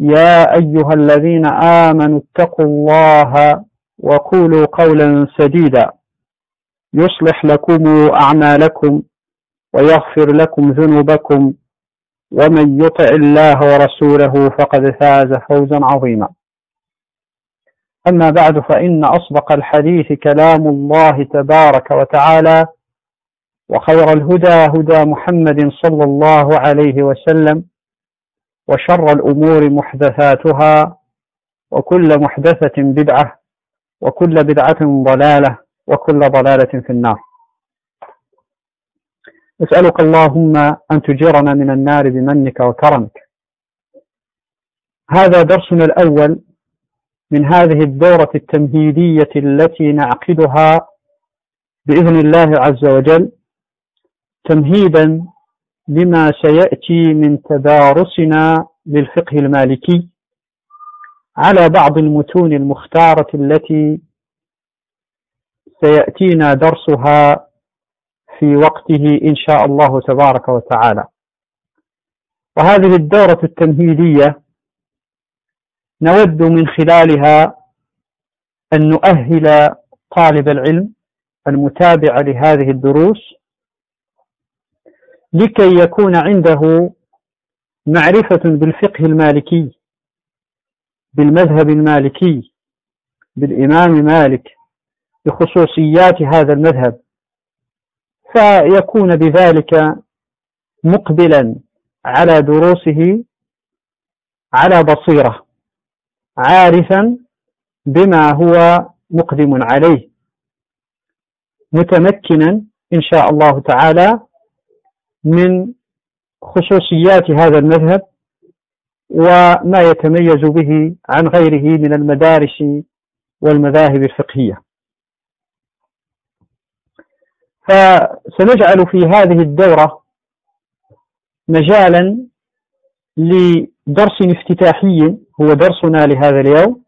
يا أيها الذين آمنوا اتقوا الله وقولوا قولا سديدا. يصلح لكم أعمالكم ويغفر لكم ذنوبكم. ومن يطع الله ورسوله فقد فاز فوزا عظيما. أما بعد فإن أصدق الحديث كلام الله تبارك وتعالى وخير الهدى هدى محمد صلى الله عليه وسلم وشر الأمور محدثاتها وكل محدثة بدعة وكل بدعة ضلالة وكل ضلالة في النار. أسألك اللهم أن تجيرنا من النار بمنك وكرمك. هذا درسنا الأول من هذه الدورة التمهيدية التي نعقدها بإذن الله عز وجل تمهيدا لما سيأتي من تدارسنا للفقه المالكي على بعض المتون المختارة التي سيأتينا درسها في وقته إن شاء الله تبارك وتعالى. وهذه الدورة التمهيدية نود من خلالها أن نؤهل طالب العلم المتابع لهذه الدروس لكي يكون عنده معرفة بالفقه المالكي بالمذهب المالكي بالإمام مالك بخصوصيات هذا المذهب. فيكون بذلك مقبلا على دروسه على بصيرة عارفا بما هو مقدم عليه متمكنا إن شاء الله تعالى من خصوصيات هذا المذهب وما يتميز به عن غيره من المدارس والمذاهب الفقهية. فسنجعل في هذه الدورة مجالا لدرس افتتاحي هو درسنا لهذا اليوم.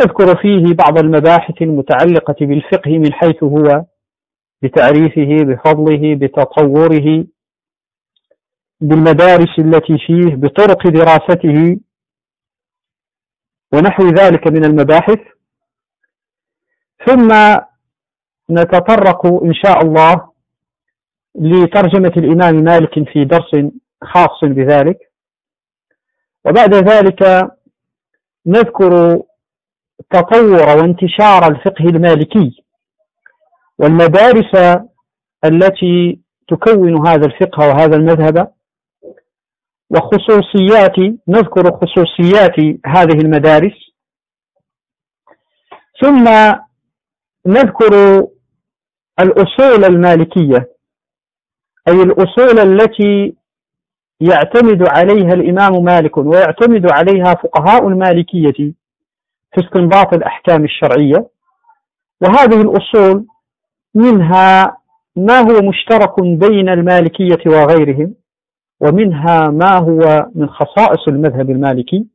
نذكر فيه بعض المباحث المتعلقة بالفقه من حيث هو بتعريفه بفضله بتطوره بالمدارس التي فيه بطرق دراسته. ونحو ذلك من المباحث. ثم نتطرق إن شاء الله لترجمة الإمام مالك في درس خاص بذلك. وبعد ذلك نذكر تطور وانتشار الفقه المالكي. والمدارس التي تكون هذا الفقه وهذا المذهب وخصوصيات نذكر خصوصيات هذه المدارس. ثم نذكر الأصول المالكية أي الأصول التي يعتمد عليها الإمام مالك ويعتمد عليها فقهاء المالكية في استنباط الأحكام الشرعية. وهذه الأصول منها ما هو مشترك بين المالكية وغيرهم ومنها ما هو من خصائص المذهب المالكي.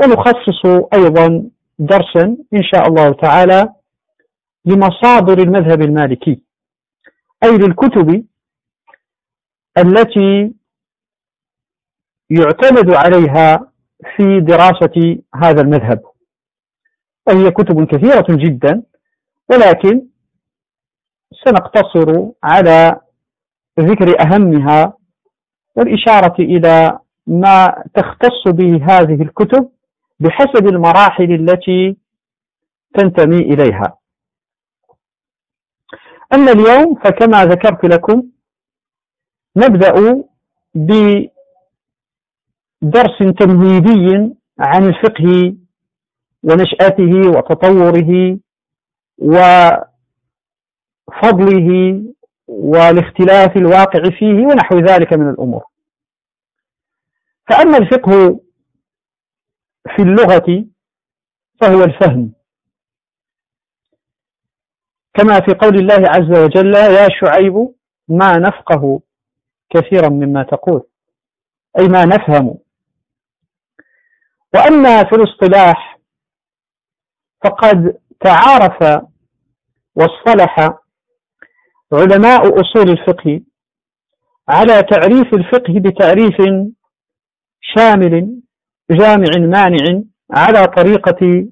ونخصص أيضا درسا إن شاء الله تعالى لمصادر المذهب المالكي. أي للكتب التي يعتمد عليها في دراسة هذا المذهب. وهي كتب كثيرة جدا ولكن سنقتصر على ذكر أهمها والإشارة إلى ما تختص به هذه الكتب بحسب المراحل التي تنتمي إليها. أما اليوم فكما ذكرت لكم نبدأ بدرس تمهيدي عن الفقه ونشأته وتطوره وفضله والاختلاف الواقع فيه ونحو ذلك من الأمور. فأما الفقه في اللغة فهو الفهم. كما في قول الله عز وجل يا شعيب ما نفقه كثيرا مما تقول. أي ما نفهم. وأما في الاصطلاح فقد تعارف واصطلح علماء أصول الفقه على تعريف الفقه بتعريف شامل جامع مانع على طريقة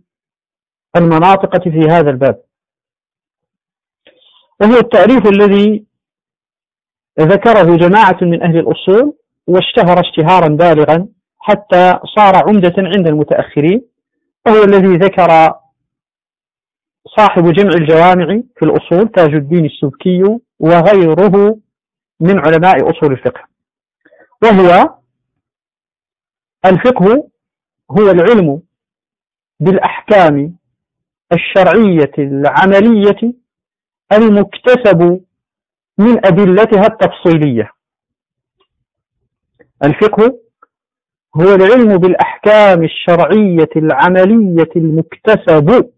المناطق في هذا الباب. وهو التعريف الذي ذكره جماعة من أهل الأصول واشتهر اشتهارا بالغا حتى صار عمدة عند المتأخرين وهو الذي ذكر صاحب جمع الجوامع في الأصول تاج الدين السبكي وغيره من علماء أصول الفقه. وهو الفقه هو العلم بالأحكام الشرعية العملية المكتسب من أدلتها التفصيلية. الفقه هو العلم بالأحكام الشرعية العملية المكتسب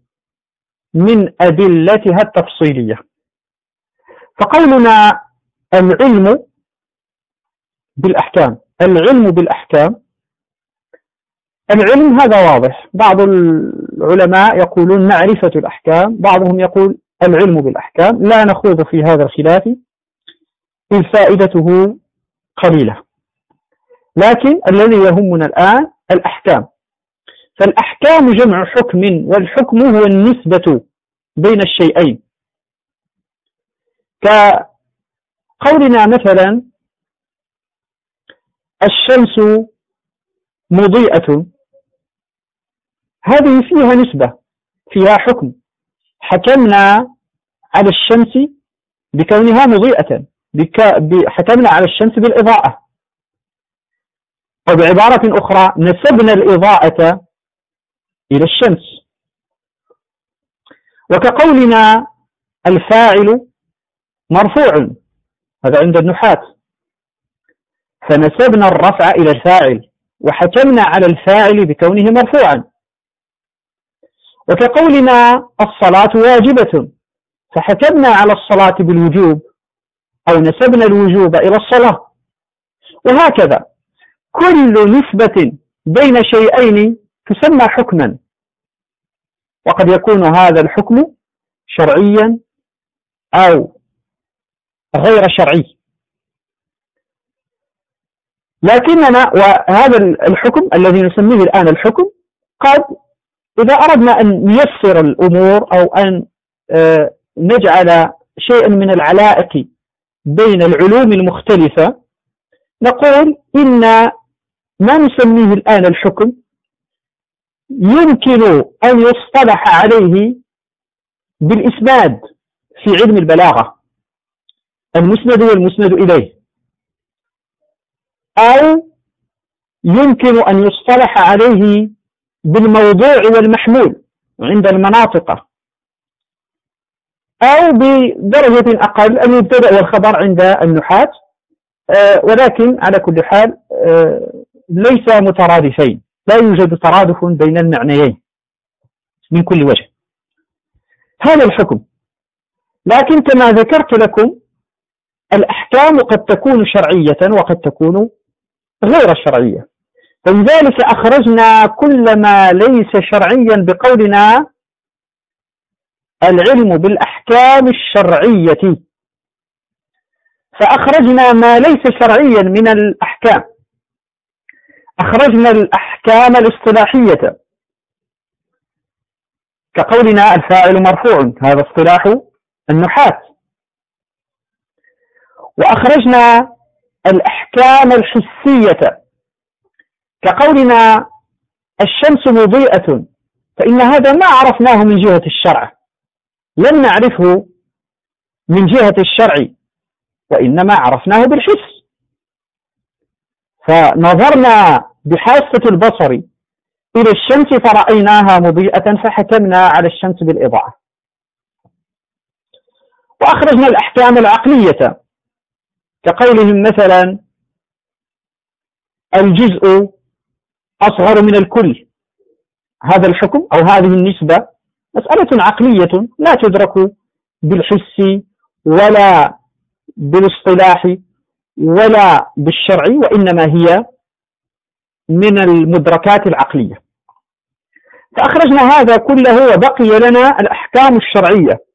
من أدلتها التفصيلية. فقولنا العلم بالأحكام. العلم بالأحكام. العلم هذا واضح. بعض العلماء يقولون معرفة الأحكام. بعضهم يقول العلم بالأحكام. لا نخوض في هذا الخلاف. إذ فائدته قليلة. لكن الذي يهمنا الآن الأحكام. فالأحكام جمع حكم والحكم هو النسبة بين الشيئين. كقولنا مثلا الشمس مضيئة. هذه فيها نسبة فيها حكم. حكمنا على الشمس بكونها مضيئة حكمنا على الشمس بالإضاءة. أو بعبارة أخرى نسبنا الإضاءة إلى الشمس. وكقولنا الفاعل مرفوع هذا عند النحاة. فنسبنا الرفع إلى الفاعل وحكمنا على الفاعل بكونه مرفوعا. وكقولنا الصلاة واجبة فحكمنا على الصلاة بالوجوب أو نسبنا الوجوب إلى الصلاة. وهكذا كل نسبة بين شيئين تسمى حكما. وقد يكون هذا الحكم شرعيا أو غير شرعي. لكننا وهذا الحكم الذي نسميه الآن الحكم قد إذا أردنا أن نيسر الأمور أو أن آه، نجعل شيئا من العلائق بين العلوم المختلفة نقول إن ما نسميه الآن الحكم يمكن أن يصطلح عليه بالإسناد في علم البلاغة. المسند والمسند إليه. أو يمكن أن يصطلح عليه بالموضوع والمحمول عند المناطق. أو بدرجة أقل المبتدأ والخبر عند النحاة. آه، ولكن على كل حال آه، ليس مترادفين. لا يوجد ترادف بين المعنيين من كل وجه. هذا الحكم. لكن كما ذكرت لكم الأحكام قد تكون شرعية وقد تكون غير شرعية. فلذلك أخرجنا كل ما ليس شرعيا بقولنا العلم بالأحكام الشرعية. فأخرجنا ما ليس شرعيا من الأحكام. أخرجنا الأحكام الاصطلاحية. كقولنا الفاعل مرفوع هذا اصطلاح النحاة. وأخرجنا الأحكام الحسية. كقولنا الشمس مضيئة فإن هذا ما عرفناه من جهة الشرع. لم نعرفه من جهة الشرع وإنما عرفناه بالحس. فنظرنا بحاسة البصر إلى الشمس فرأيناها مضيئة فحكمنا على الشمس بالإضاءة. وأخرجنا الأحكام العقلية كقولهم مثلا الجزء أصغر من الكل. هذا الحكم أو هذه النسبة مسألة عقلية لا تدرك بالحس ولا بالاصطلاح ولا بالشرع وإنما هي من المدركات العقلية. فأخرجنا هذا كله وبقي لنا الأحكام الشرعية.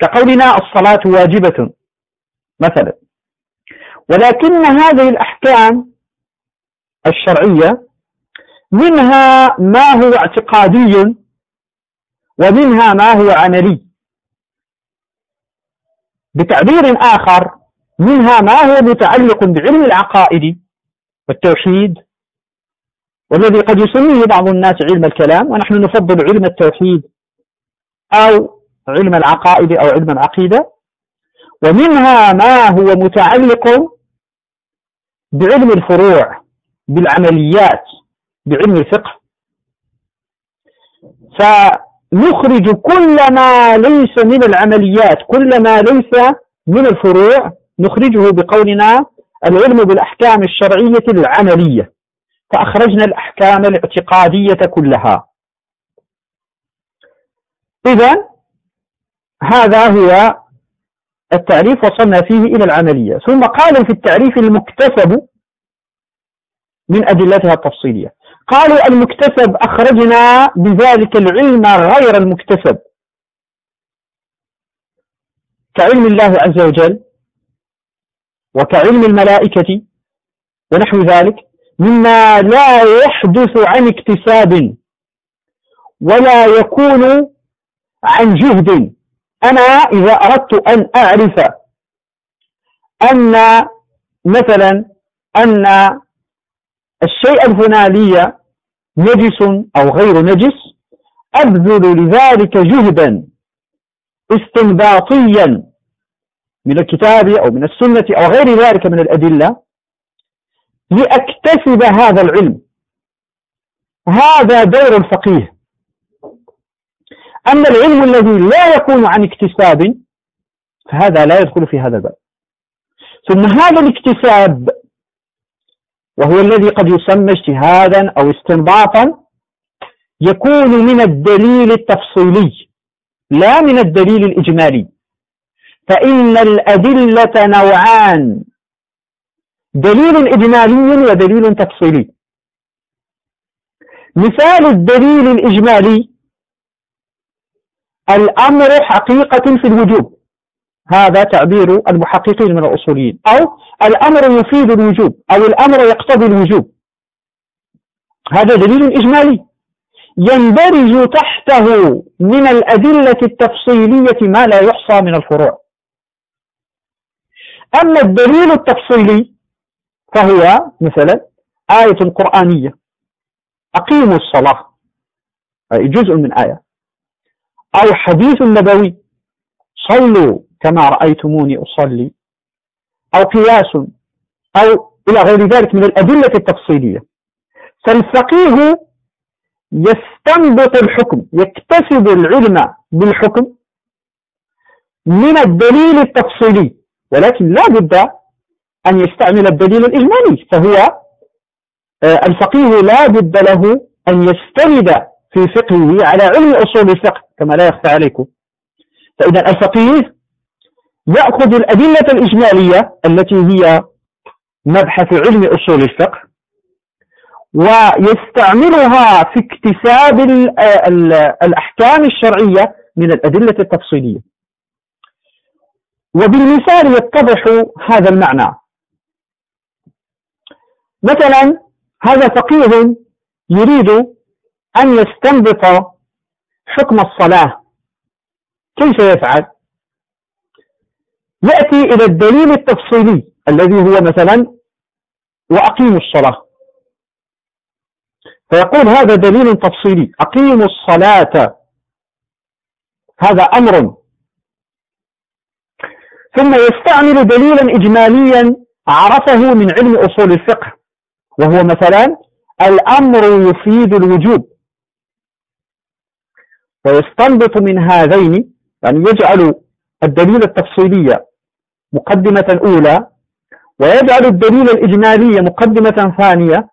كقولنا الصلاة واجبة مثلا. ولكن هذه الأحكام الشرعية منها ما هو اعتقادي ومنها ما هو عملي. بتعبير آخر منها ما هو متعلق بعلم العقائد والتوحيد والذي قد يسميه بعض الناس علم الكلام ونحن نفضل علم التوحيد أو علم العقائد أو علم العقيدة. ومنها ما هو متعلق بعلم الفروع بالعمليات بعلم الفقه. فنخرج كل ما ليس من العمليات كل ما ليس من الفروع نخرجه بقولنا العلم بالأحكام الشرعية العملية. فأخرجنا الأحكام الاعتقادية كلها. إذا هذا هو التعريف وصلنا فيه إلى العملية. ثم قال في التعريف المكتسب من أدلتها التفصيلية. قالوا المكتسب أخرجنا بذلك العلم غير المكتسب. كعلم الله عز وجل وكعلم الملائكة ونحو ذلك مما لا يحدث عن اكتساب ولا يكون عن جهد. أنا إذا أردت أن أعرف أن مثلا أن الشيء الفلاني نجس أو غير نجس أبذل لذلك جهدا استنباطيا. من الكتاب أو من السنة أو غير ذلك من الأدلة لأكتسب هذا العلم. هذا دور الفقيه أما العلم الذي لا يكون عن اكتساب فهذا لا يدخل في هذا الباب. ثم هذا الاكتساب وهو الذي قد يسمى اجتهادا أو استنباطا يكون من الدليل التفصيلي لا من الدليل الإجمالي. فإن الأدلة نوعان. دليل إجمالي ودليل تفصيلي. مثال الدليل الإجمالي. الأمر حقيقة في الوجوب. هذا تعبير المحققين من الأصوليين. أو الأمر يفيد الوجوب. أو الأمر يقتضي الوجوب. هذا دليل إجمالي. يندرج تحته من الأدلة التفصيلية ما لا يحصى من الفروع. أما الدليل التفصيلي فهو مثلا آية قرآنية. أقيموا الصلاة. أي جزء من آية. أو حديث نبوي. صلوا كما رأيتموني أصلي. أو قياس. أو إلى غير ذلك من الأدلة التفصيلية. فالفقيه يستنبط الحكم يكتسب العلم بالحكم من الدليل التفصيلي. ولكن لا بد أن يستعمل الدليل الإجمالي فهو آه، الفقيه لا بد له أن يستند في فقهه على علم أصول الفقه كما لا يخفى عليكم. فإذا الفقيه يأخذ الأدلة الإجمالية التي هي مبحث علم أصول الفقه ويستعملها في اكتساب الأحكام الشرعية من الأدلة التفصيلية. وبالمثال يتضح هذا المعنى. مثلا هذا فقيه يريد أن يستنبط حكم الصلاة. كيف يفعل؟ يأتي إلى الدليل التفصيلي الذي هو مثلا وأقيموا الصلاة. فيقول هذا دليل تفصيلي أقيموا الصلاة. هذا أمر ثم يستعمل دليلا إجماليا عرفه من علم أصول الفقه وهو مثلا الأمر يفيد الوجوب ويستنبط من هذين يعني يجعل الدليل التفصيلي مقدمة أولى ويجعل الدليل الإجمالي مقدمة ثانية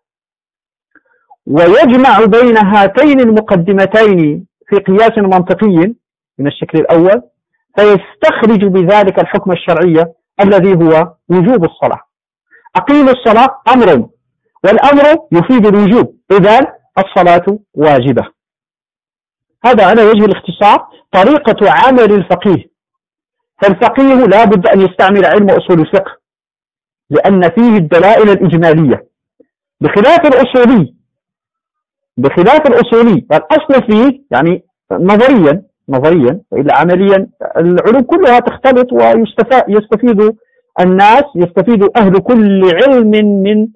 ويجمع بين هاتين المقدمتين في قياس منطقي من الشكل الأول فيستخرج بذلك الحكم الشرعي الذي هو وجوب الصلاة. أقيم الصلاة أمر والأمر يفيد الوجوب. إذا الصلاة واجبة. هذا على وجه الاختصار طريقة عمل الفقيه. فالفقيه لا بد أن يستعمل علم أصول الفقه لأن فيه الدلائل الإجمالية. بخلاف الأصولي بخلاف الأصولي فالأصل فيه يعني نظريا نظريا وإلا عمليا العلوم كلها تختلط ويستفيد الناس يستفيد أهل كل علم من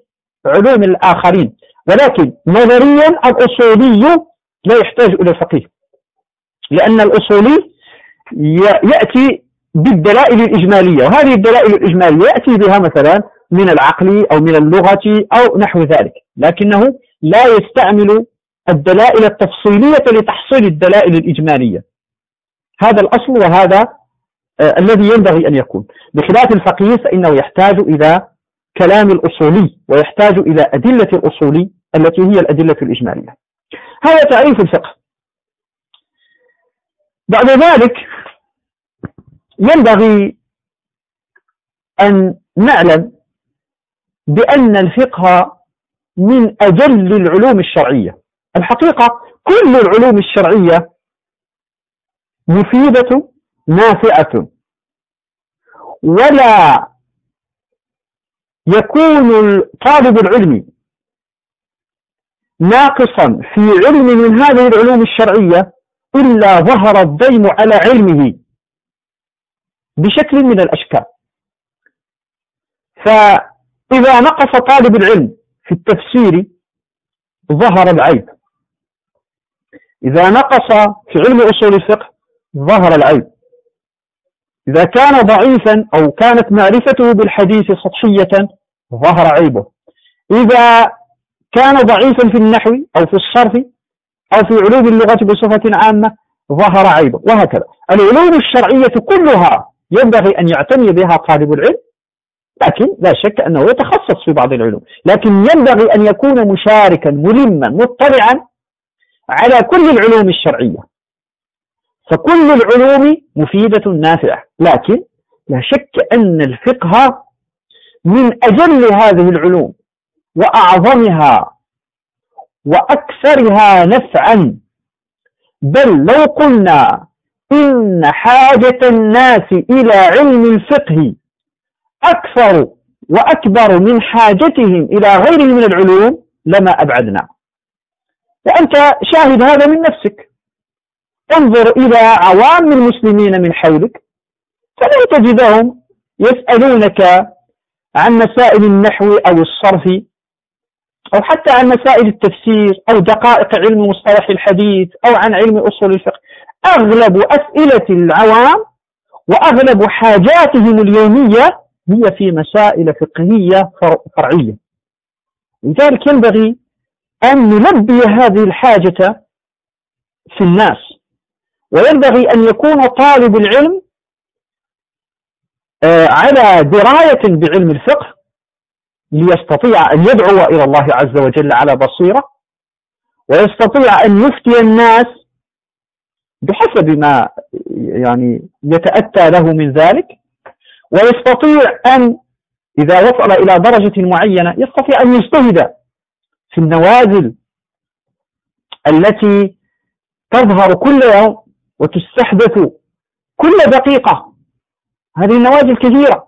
علوم الآخرين. ولكن نظريا الأصولي لا يحتاج إلى الفقيه. لأن الأصولي يأتي بالدلائل الإجمالية وهذه الدلائل الإجمالية يأتي بها مثلا من العقل أو من اللغة أو نحو ذلك. لكنه لا يستعمل الدلائل التفصيلية لتحصيل الدلائل الإجمالية. هذا الأصل وهذا آه الذي ينبغي أن يكون. بخلاف الفقيه فإنه يحتاج إلى كلام الأصولي ويحتاج إلى أدلة الأصولي التي هي الأدلة الإجمالية. هذا تعريف الفقه. بعد ذلك ينبغي أن نعلم بأن الفقه من أجل العلوم الشرعية. الحقيقة كل العلوم الشرعية مفيدة نافعة. ولا يكون طالب العلم ناقصا في علم من هذه العلوم الشرعية إلا ظهر الضيم على علمه بشكل من الأشكال. فإذا نقص طالب العلم في التفسير ظهر العيب. إذا نقص في علم أصول الفقه ظهر العيب. إذا كان ضعيفا أو كانت معرفته بالحديث سطحية ظهر عيبه. إذا كان ضعيفا في النحو أو في الصرف أو في علوم اللغة بصفة عامة ظهر عيبه. وهكذا. العلوم الشرعية كلها ينبغي أن يعتني بها طالب العلم لكن لا شك أنه يتخصص في بعض العلوم. لكن ينبغي أن يكون مشاركا ملما مطلعا على كل العلوم الشرعية. فكل العلوم مفيدة نافعة. لكن لا شك أن الفقه من أجل هذه العلوم وأعظمها وأكثرها نفعا. بل لو قلنا إن حاجة الناس إلى علم الفقه أكثر وأكبر من حاجتهم إلى غيره من العلوم لما أبعدنا. وأنت شاهد هذا من نفسك. انظر إلى عوام المسلمين من حولك فلن تجدهم يسألونك عن مسائل النحو أو الصرف أو حتى عن مسائل التفسير أو دقائق علم مصطلح الحديث أو عن علم أصول الفقه. أغلب أسئلة العوام وأغلب حاجاتهم اليومية هي في مسائل فقهية فرعية. لذلك ينبغي أن نلبي هذه الحاجة في الناس. وينبغي أن يكون طالب العلم آه، على دراية بعلم الفقه ليستطيع أن يدعو إلى الله عز وجل على بصيرة ويستطيع أن يفتي الناس بحسب ما يعني يتأتى له من ذلك ويستطيع أن إذا وصل إلى درجة معينة يستطيع أن يجتهد في النوازل التي تظهر كل يوم وتستحدث كل دقيقة. هذه النوازل كثيرة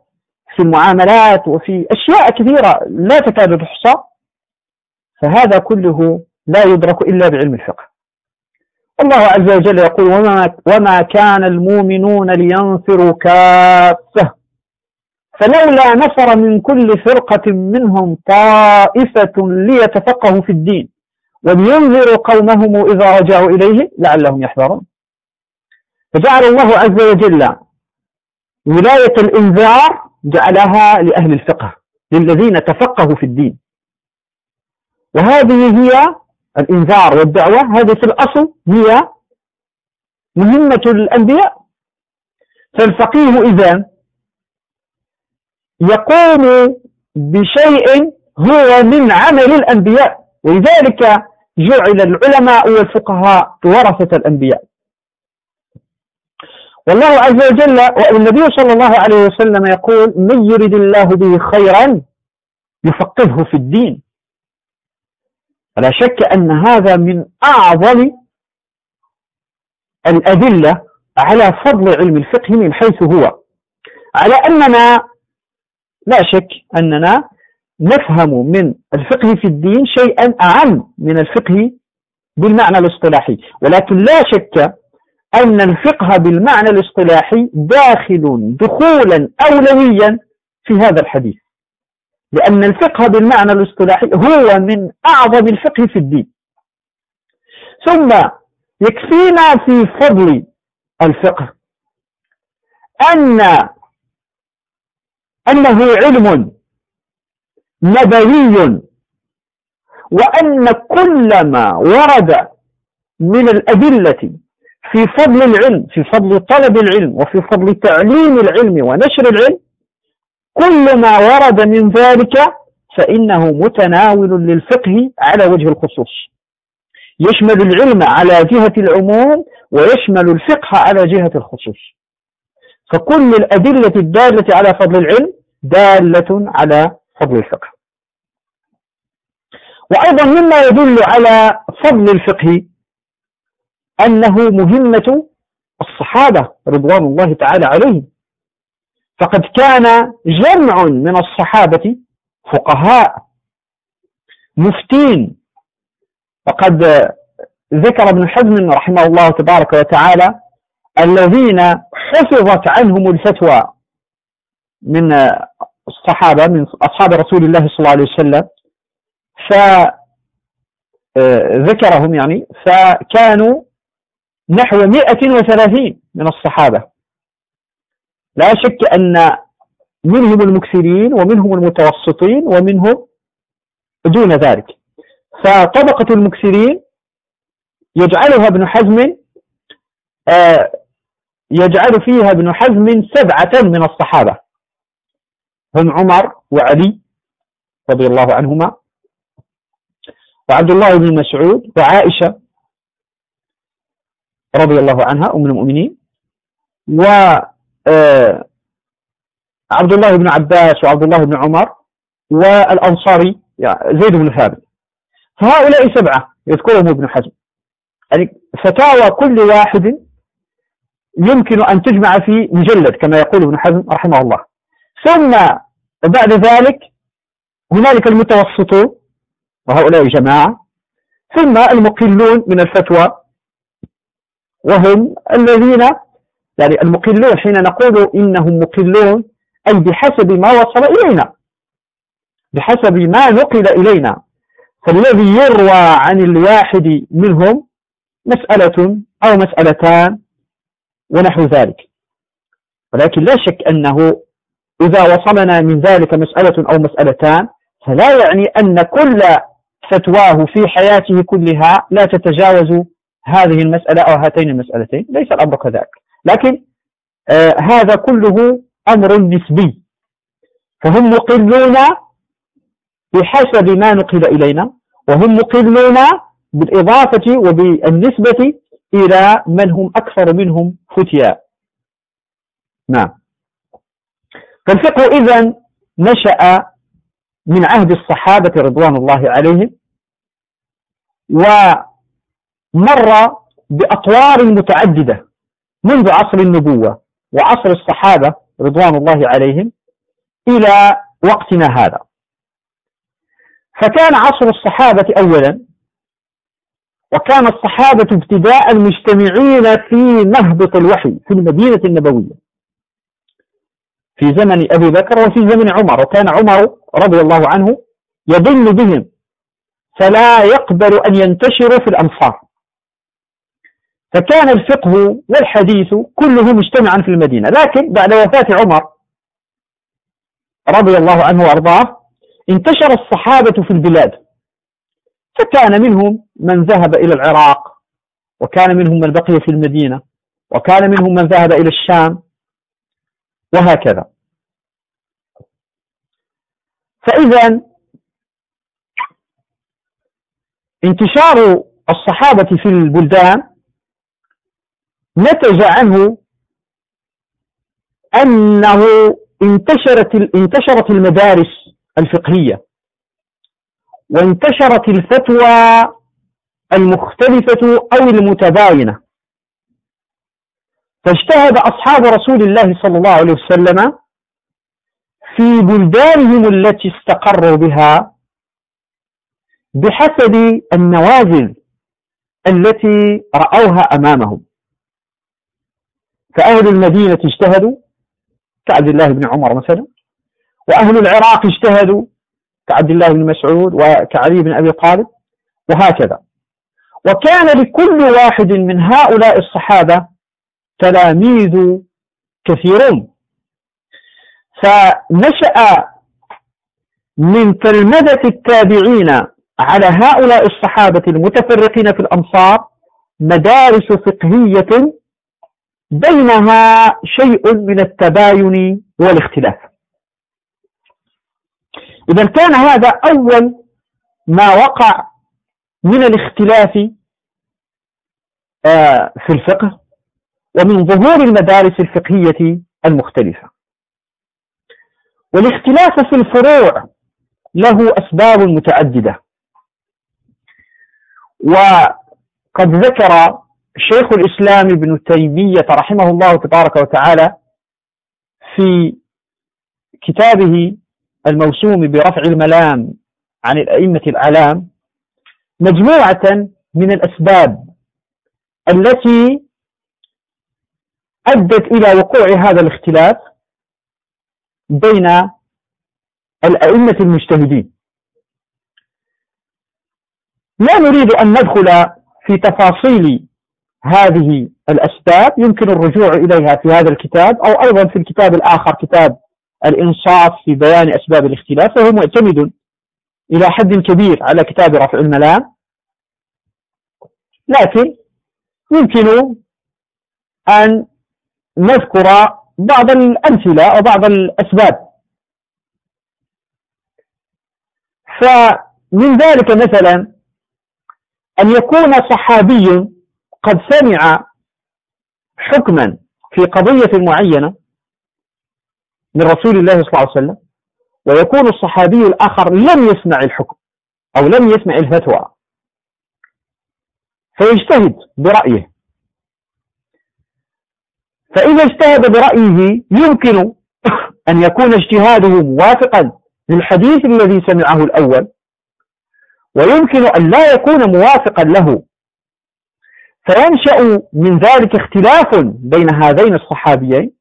في المعاملات وفي أشياء كثيرة لا تكاد تحصى فهذا كله لا يدرك إلا بعلم الفقه. الله عز وجل يقول وما, وما كان المؤمنون لينفروا كافة. فلولا نفر من كل فرقة منهم طائفة ليتفقهوا في الدين ولينذروا قومهم إذا رجعوا إليه لعلهم يحذرون. فجعل الله عز وجل ولاية الإنذار جعلها لأهل الفقه للذين تفقهوا في الدين. وهذه هي الإنذار والدعوة هذه في الأصل هي مهمة الأنبياء فالفقيه إذا يقوم بشيء هو من عمل الأنبياء ولذلك جعل العلماء والفقهاء ورثة الأنبياء. والله عز وجل والنبي صلى الله عليه وسلم يقول من يرد الله به خيرا يفقهه في الدين. فلا شك أن هذا من أعظم الأدلة على فضل علم الفقه من حيث هو. على أننا لا شك أننا نفهم من الفقه في الدين شيئا أعم من الفقه بالمعنى الاصطلاحي. ولكن لا شك أن الفقه بالمعنى الاصطلاحي داخل دخولا أولويا في هذا الحديث. لأن الفقه بالمعنى الاصطلاحي هو من أعظم الفقه في الدين. ثم يكفينا في فضل الفقه أن أنه علم نبوي وأن كل ما ورد من الأدلة في فضل العلم في فضل طلب العلم وفي فضل تعليم العلم ونشر العلم كل ما ورد من ذلك فإنه متناول للفقه على وجه الخصوص. يشمل العلم على جهة العموم ويشمل الفقه على جهة الخصوص. فكل الأدلة الدالة على فضل العلم دالة على فضل الفقه. وأيضا مما يدل على فضل الفقه أنه مهمة الصحابة رضوان الله تعالى عليهم. فقد كان جمع من الصحابة فقهاء مفتين. وقد ذكر ابن حزم رحمه الله تبارك وتعالى الذين حفظت عنهم الفتوى من الصحابة من أصحاب رسول الله صلى الله عليه وسلم. فذكرهم يعني فكانوا نحو 130 من الصحابة. لا شك أن منهم المكثرين ومنهم المتوسطين ومنهم دون ذلك. فطبقة المكثرين يجعلها ابن حزم آه، يجعل فيها ابن حزم سبعة من الصحابة. هم عمر وعلي رضي الله عنهما وعبد الله بن مسعود وعائشة رضي الله عنها أم المؤمنين. و آه، عبد الله بن عباس وعبد الله بن عمر والأنصاري زيد بن ثابت. فهؤلاء سبعة يذكرهم ابن حزم. يعني فتاوى كل واحد يمكن أن تجمع في مجلد كما يقول ابن حزم رحمه الله. ثم بعد ذلك هنالك المتوسطون وهؤلاء جماعة. ثم المقلون من الفتوى وهم الذين يعني المقلون حين نقول إنهم مقلون أي بحسب ما وصل إلينا. بحسب ما نقل إلينا. فالذي يروى عن الواحد منهم مسألة أو مسألتان ونحو ذلك. ولكن لا شك أنه إذا وصلنا من ذلك مسألة أو مسألتان فلا يعني أن كل فتواه في حياته كلها لا تتجاوز هذه المسألة أو هاتين المسألتين ليس الأمر كذلك. لكن آه هذا كله أمر نسبي. فهم مقلون بحسب ما نقل إلينا وهم مقلون بالإضافة وبالنسبة إلى من هم أكثر منهم فتيا. نعم. فالفقه إذا نشأ من عهد الصحابة رضوان الله عليهم ومر بأطوار متعددة منذ عصر النبوة وعصر الصحابة رضوان الله عليهم إلى وقتنا هذا. فكان عصر الصحابة أولا وكان الصحابة ابتداء مجتمعين في نهضة الوحي في المدينة النبوية. في زمن أبي بكر وفي زمن عمر وكان عمر رضي الله عنه يضل بهم فلا يقبل أن ينتشروا في الأمصار. فكان الفقه والحديث كله مجتمعا في المدينة. لكن بعد وفاة عمر رضي الله عنه وأرضاه انتشر الصحابة في البلاد. فكان منهم من ذهب إلى العراق وكان منهم من بقي في المدينة وكان منهم من ذهب إلى الشام وهكذا. فإذا انتشار الصحابة في البلدان نتج عنه أنه انتشرت انتشرت المدارس الفقهية وانتشرت الفتوى المختلفة أو المتباينة. فاجتهد أصحاب رسول الله صلى الله عليه وسلم في بلدانهم التي استقروا بها بحسب النوازل التي رأوها أمامهم. فأهل المدينة اجتهدوا كعبد الله بن عمر مثلا وأهل العراق اجتهدوا كعبد الله بن مسعود وكعلي بن أبي طالب وهكذا. وكان لكل واحد من هؤلاء الصحابة تلاميذ كثيرون. فنشأ من تلمذة التابعين على هؤلاء الصحابة المتفرقين في الأمصار مدارس فقهية بينها شيء من التباين والاختلاف. إذا كان هذا أول ما وقع من الاختلاف آه، في الفقه ومن ظهور المدارس الفقهية المختلفة. والاختلاف في الفروع له أسباب متعددة. وقد ذكر شيخ الإسلام ابن تيمية رحمه الله تبارك وتعالى في كتابه الموسوم برفع الملام عن الأئمة الأعلام مجموعة من الأسباب التي أدت إلى وقوع هذا الاختلاف بين الأئمة المجتهدين. لا نريد أن ندخل في تفاصيل هذه الأسباب يمكن الرجوع إليها في هذا الكتاب أو أيضا في الكتاب الآخر كتاب الإنصاف في بيان أسباب الاختلاف وهو معتمد إلى حد كبير على كتاب رفع الملام. لكن يمكن أن نذكر بعض الأمثلة أو بعض الأسباب. فمن ذلك مثلا أن يكون صحابي قد سمع حكما في قضية معينة من رسول الله صلى الله عليه وسلم ويكون الصحابي الآخر لم يسمع الحكم أو لم يسمع الفتوى. فيجتهد برأيه. فإذا اجتهد برأيه يمكن أن يكون اجتهاده موافقا للحديث الذي سمعه الأول ويمكن أن لا يكون موافقا له فينشأ من ذلك اختلاف بين هذين الصحابيين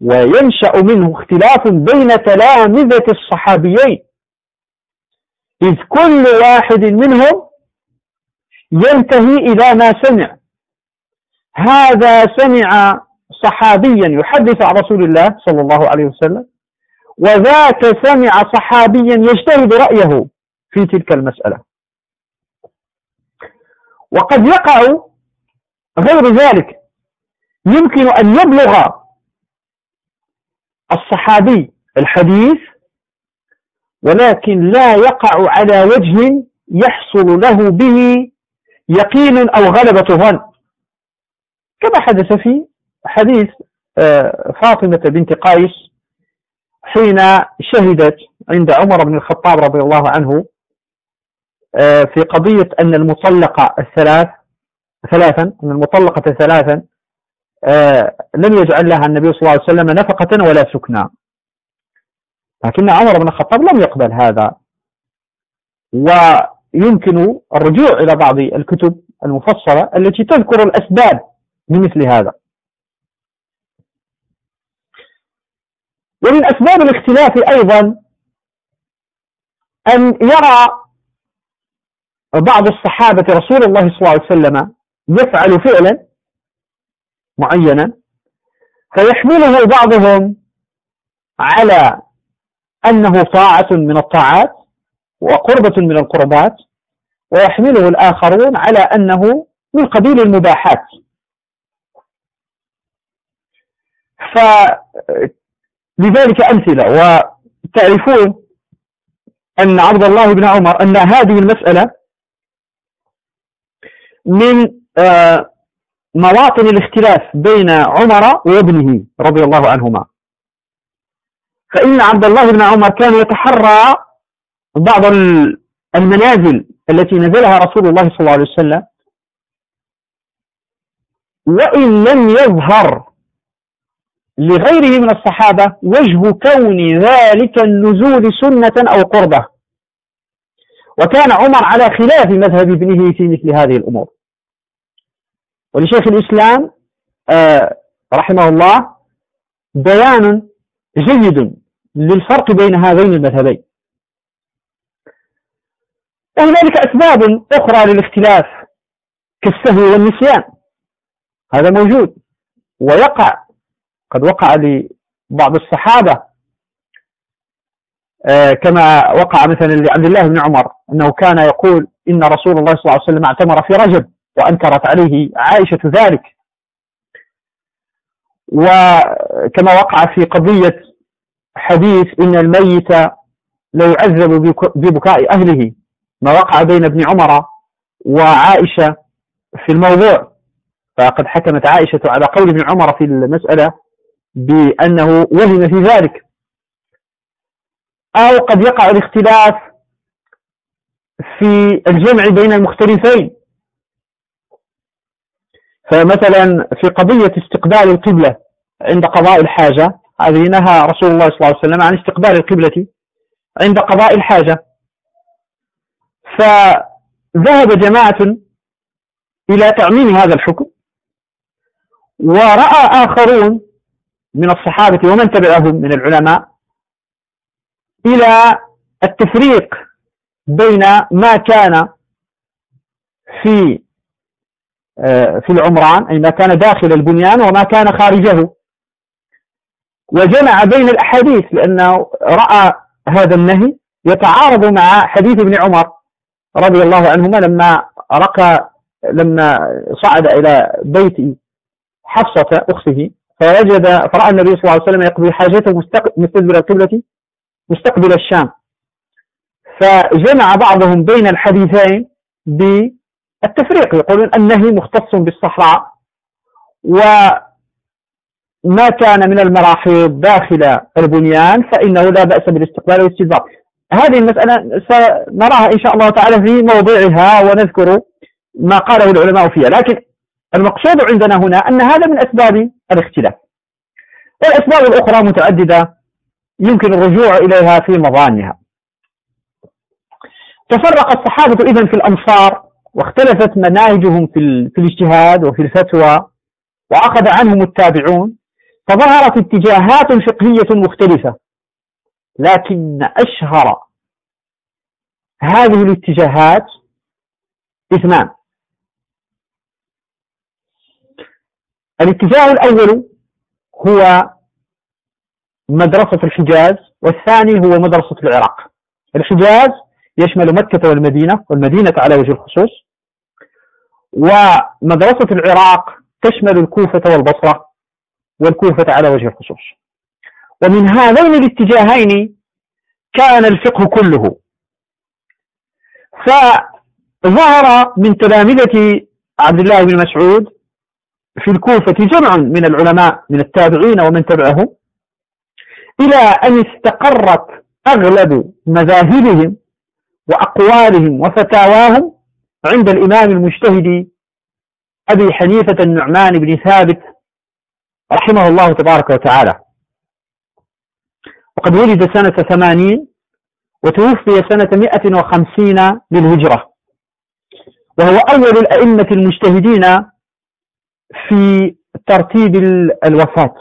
وينشأ منه اختلاف بين تلامذة الصحابيين. إذ كل واحد منهم ينتهي إلى ما سمع. هذا سمع صحابيا يحدث عن رسول الله صلى الله عليه وسلم وذاك سمع صحابيا يجتهد رأيه في تلك المسألة. وقد يقع غير ذلك يمكن أن يبلغ الصحابي الحديث ولكن لا يقع على وجه يحصل له به يقين أو غلبة ظن. كما حدث في حديث آه، فاطمة بنت قيس حين شهدت عند عمر بن الخطاب رضي الله عنه في قضية أن المطلقة الثلاث ثلاثا أن المطلقة ثلاثا آه، لم يجعل لها النبي صلى الله عليه وسلم نفقة ولا سكنا لكن عمر بن الخطاب لم يقبل هذا. ويمكن الرجوع إلى بعض الكتب المفصلة التي تذكر الأسباب لمثل هذا. ومن أسباب الاختلاف أيضا أن يرى بعض الصحابة رسول الله صلى الله عليه وسلم يفعل فعلا معينا فيحمله بعضهم على أنه طاعة من الطاعات وقربة من القربات ويحمله الآخرون على أنه من قبيل المباحات. فلذلك أمثلة وتعرفون أن عبد الله بن عمر أن هذه المسألة من آه، مواطن الاختلاف بين عمر وابنه رضي الله عنهما. فإن عبد الله بن عمر كان يتحرى بعض المنازل التي نزلها رسول الله صلى الله عليه وسلم. وإن لم يظهر لغيره من الصحابة وجه كون ذلك النزول سنة أو قربة. وكان عمر على خلاف مذهب ابنه في مثل هذه الأمور. ولشيخ الإسلام آه، رحمه الله بيان جيد للفرق بين هذين المذهبين. وهنالك أسباب أخرى للاختلاف كالسهو والنسيان. هذا موجود ويقع قد وقع لبعض الصحابة كما وقع مثلا لعبد الله بن عمر أنه كان يقول إن رسول الله صلى الله عليه وسلم اعتمر في رجب وأنكرت عليه عائشة ذلك. وكما وقع في قضية حديث إن الميت لا يعذب ببكاء أهله ما وقع بين ابن عمر وعائشة في الموضوع. فقد حكمت عائشة على قول ابن عمر في المسألة بأنه وهم في ذلك. أو قد يقع الاختلاف في الجمع بين المختلفين. فمثلا في قضية استقبال القبلة عند قضاء الحاجة هذه نهى رسول الله صلى الله عليه وسلم عن استقبال القبلة عند قضاء الحاجة. فذهب جماعة إلى تعميم هذا الحكم ورأى آخرون من الصحابة ومن تبعهم من العلماء إلى التفريق بين ما كان في آه، في العمران أي ما كان داخل البنيان وما كان خارجه. وجمع بين الأحاديث لأنه رأى هذا النهي يتعارض مع حديث ابن عمر رضي الله عنهما لما رقى لما صعد إلى بيت حفصة أخته فوجد فرأى النبي صلى الله عليه وسلم يقضي حاجته مستقبل القبلة مستقبل الشام. فجمع بعضهم بين الحديثين بالتفريق يقولون النهي مختص بالصحراء وما كان من المراحيض داخل البنيان فإنه لا بأس بالاستقبال والاستدبار هذه المسألة سنراها إن شاء الله تعالى في موضعها ونذكر ما قاله العلماء فيها. لكن المقصود عندنا هنا أن هذا من أسباب الاختلاف. والأسباب الأخرى متعددة. يمكن الرجوع إليها في مظانها. تفرق الصحابة إذن في الأمصار واختلفت مناهجهم في, في الاجتهاد وفي الفتوى وأخذ عنهم التابعون فظهرت اتجاهات فقهية مختلفة. لكن أشهر هذه الاتجاهات اثنان. الاتجاه الأول هو مدرسة الحجاز والثاني هو مدرسة العراق. الحجاز يشمل مكة والمدينة والمدينة على وجه الخصوص. ومدرسة العراق تشمل الكوفة والبصرة والكوفة على وجه الخصوص. ومن هذين الاتجاهين كان الفقه كله. فظهر من تلامذة عبد الله بن مسعود في الكوفة جمع من العلماء من التابعين ومن تبعهم إلى أن استقرت أغلب مذاهبهم وأقوالهم وفتاواهم عند الإمام المجتهد أبي حنيفة النعمان بن ثابت رحمه الله تبارك وتعالى. وقد ولد سنة ثمانين وتوفي سنة مئة وخمسين للهجرة. وهو أول الأئمة المجتهدين في ترتيب الوفاة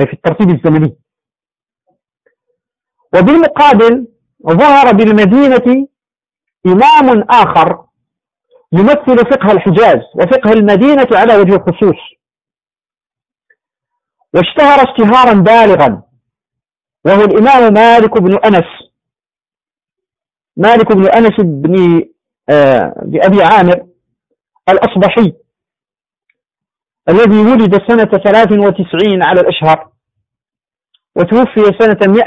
أي في الترتيب الزمني. وبالمقابل ظهر بالمدينة إمام آخر يمثل فقه الحجاز وفقه المدينة على وجه الخصوص. واشتهر اشتهارا بالغا وهو الإمام مالك بن أنس. مالك بن أنس بن آه بأبي عامر الأصبحي الذي ولد سنة 93 على الأشهر وتوفي سنة 100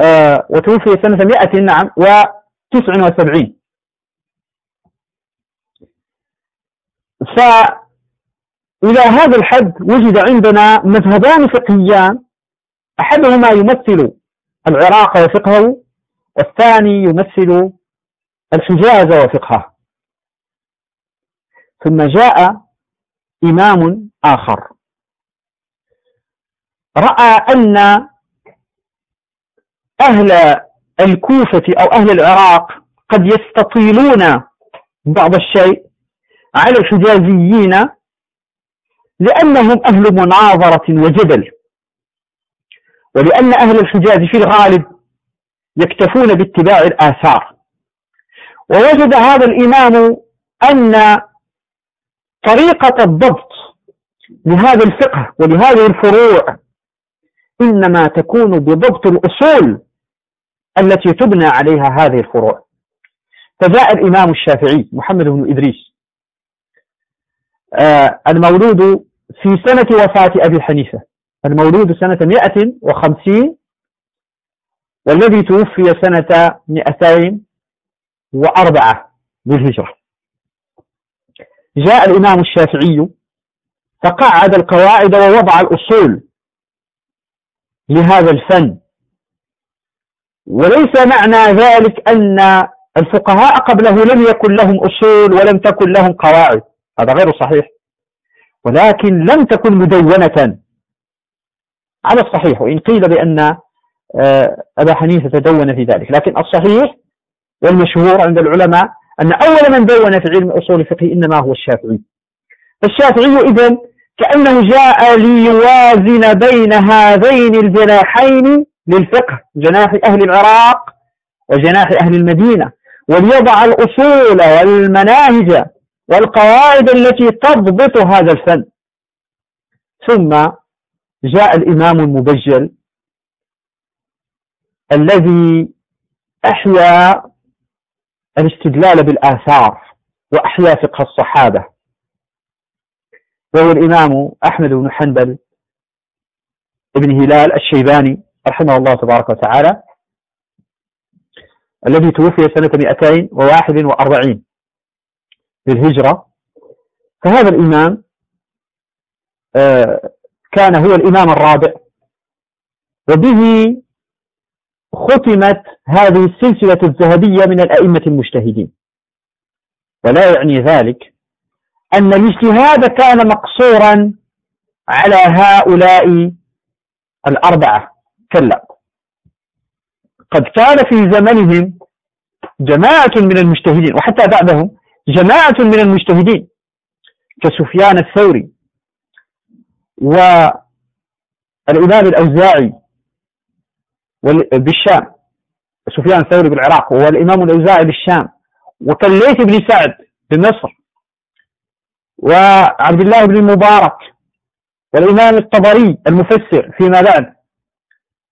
آه وتوفي سنة 100 نعم و79 فإلى هذا الحد وجد عندنا مذهبان فقهيان أحدهما يمثل العراق وفقهه والثاني يمثل الحجاز وفقهه. ثم جاء إمام آخر. رأى أن أهل الكوفة أو أهل العراق قد يستطيلون بعض الشيء على الحجازيين لأنهم أهل مناظرة وجدل. ولأن أهل الحجاز في الغالب يكتفون باتباع الآثار. ووجد هذا الإمام أن طريقة الضبط لهذا الفقه ولهذه الفروع إنما تكون بضبط الأصول التي تبنى عليها هذه الفروع. فجاء الإمام الشافعي محمد بن إدريس آه المولود في سنة وفاة أبي حنيفة. المولود سنة 150 والذي توفي سنة 204 بالهجرة. جاء الإمام الشافعي فقعد القواعد ووضع الأصول لهذا الفن. وليس معنى ذلك أن الفقهاء قبله لم يكن لهم أصول ولم تكن لهم قواعد. هذا غير صحيح. ولكن لم تكن مدونة على الصحيح. وإن قيل بأن آه، أبا حنيفة تدون في ذلك. لكن الصحيح والمشهور عند العلماء أن أول من دون في علم أصول الفقه إنما هو الشافعي. الشافعي إذن كأنه جاء ليوازن بين هذين الجناحين للفقه جناح أهل العراق وجناح أهل المدينة وليضع الأصول والمناهج والقواعد التي تضبط هذا الفن. ثم جاء الإمام المبجل الذي أحيا الاستدلال بالآثار وأحيا فقه الصحابة وهو الإمام أحمد بن حنبل ابن هلال الشيباني. رحمه الله تبارك وتعالى الذي توفي سنة 241 للهجرة. فهذا الإمام آه، كان هو الإمام الرابع. وبه ختمت هذه السلسلة الذهبية من الأئمة المجتهدين. ولا يعني ذلك أن الاجتهاد كان مقصورا على هؤلاء الأربعة. كلا قد كان في زمنهم جماعة من المجتهدين وحتى بعدهم جماعة من المجتهدين كسفيان الثوري والإمام الأوزاعي بالشام سفيان الثوري بالعراق والإمام الأوزاعي بالشام وكالليث بن سعد بمصر وعبد الله بن المبارك والإمام الطبري المفسر فيما بعد.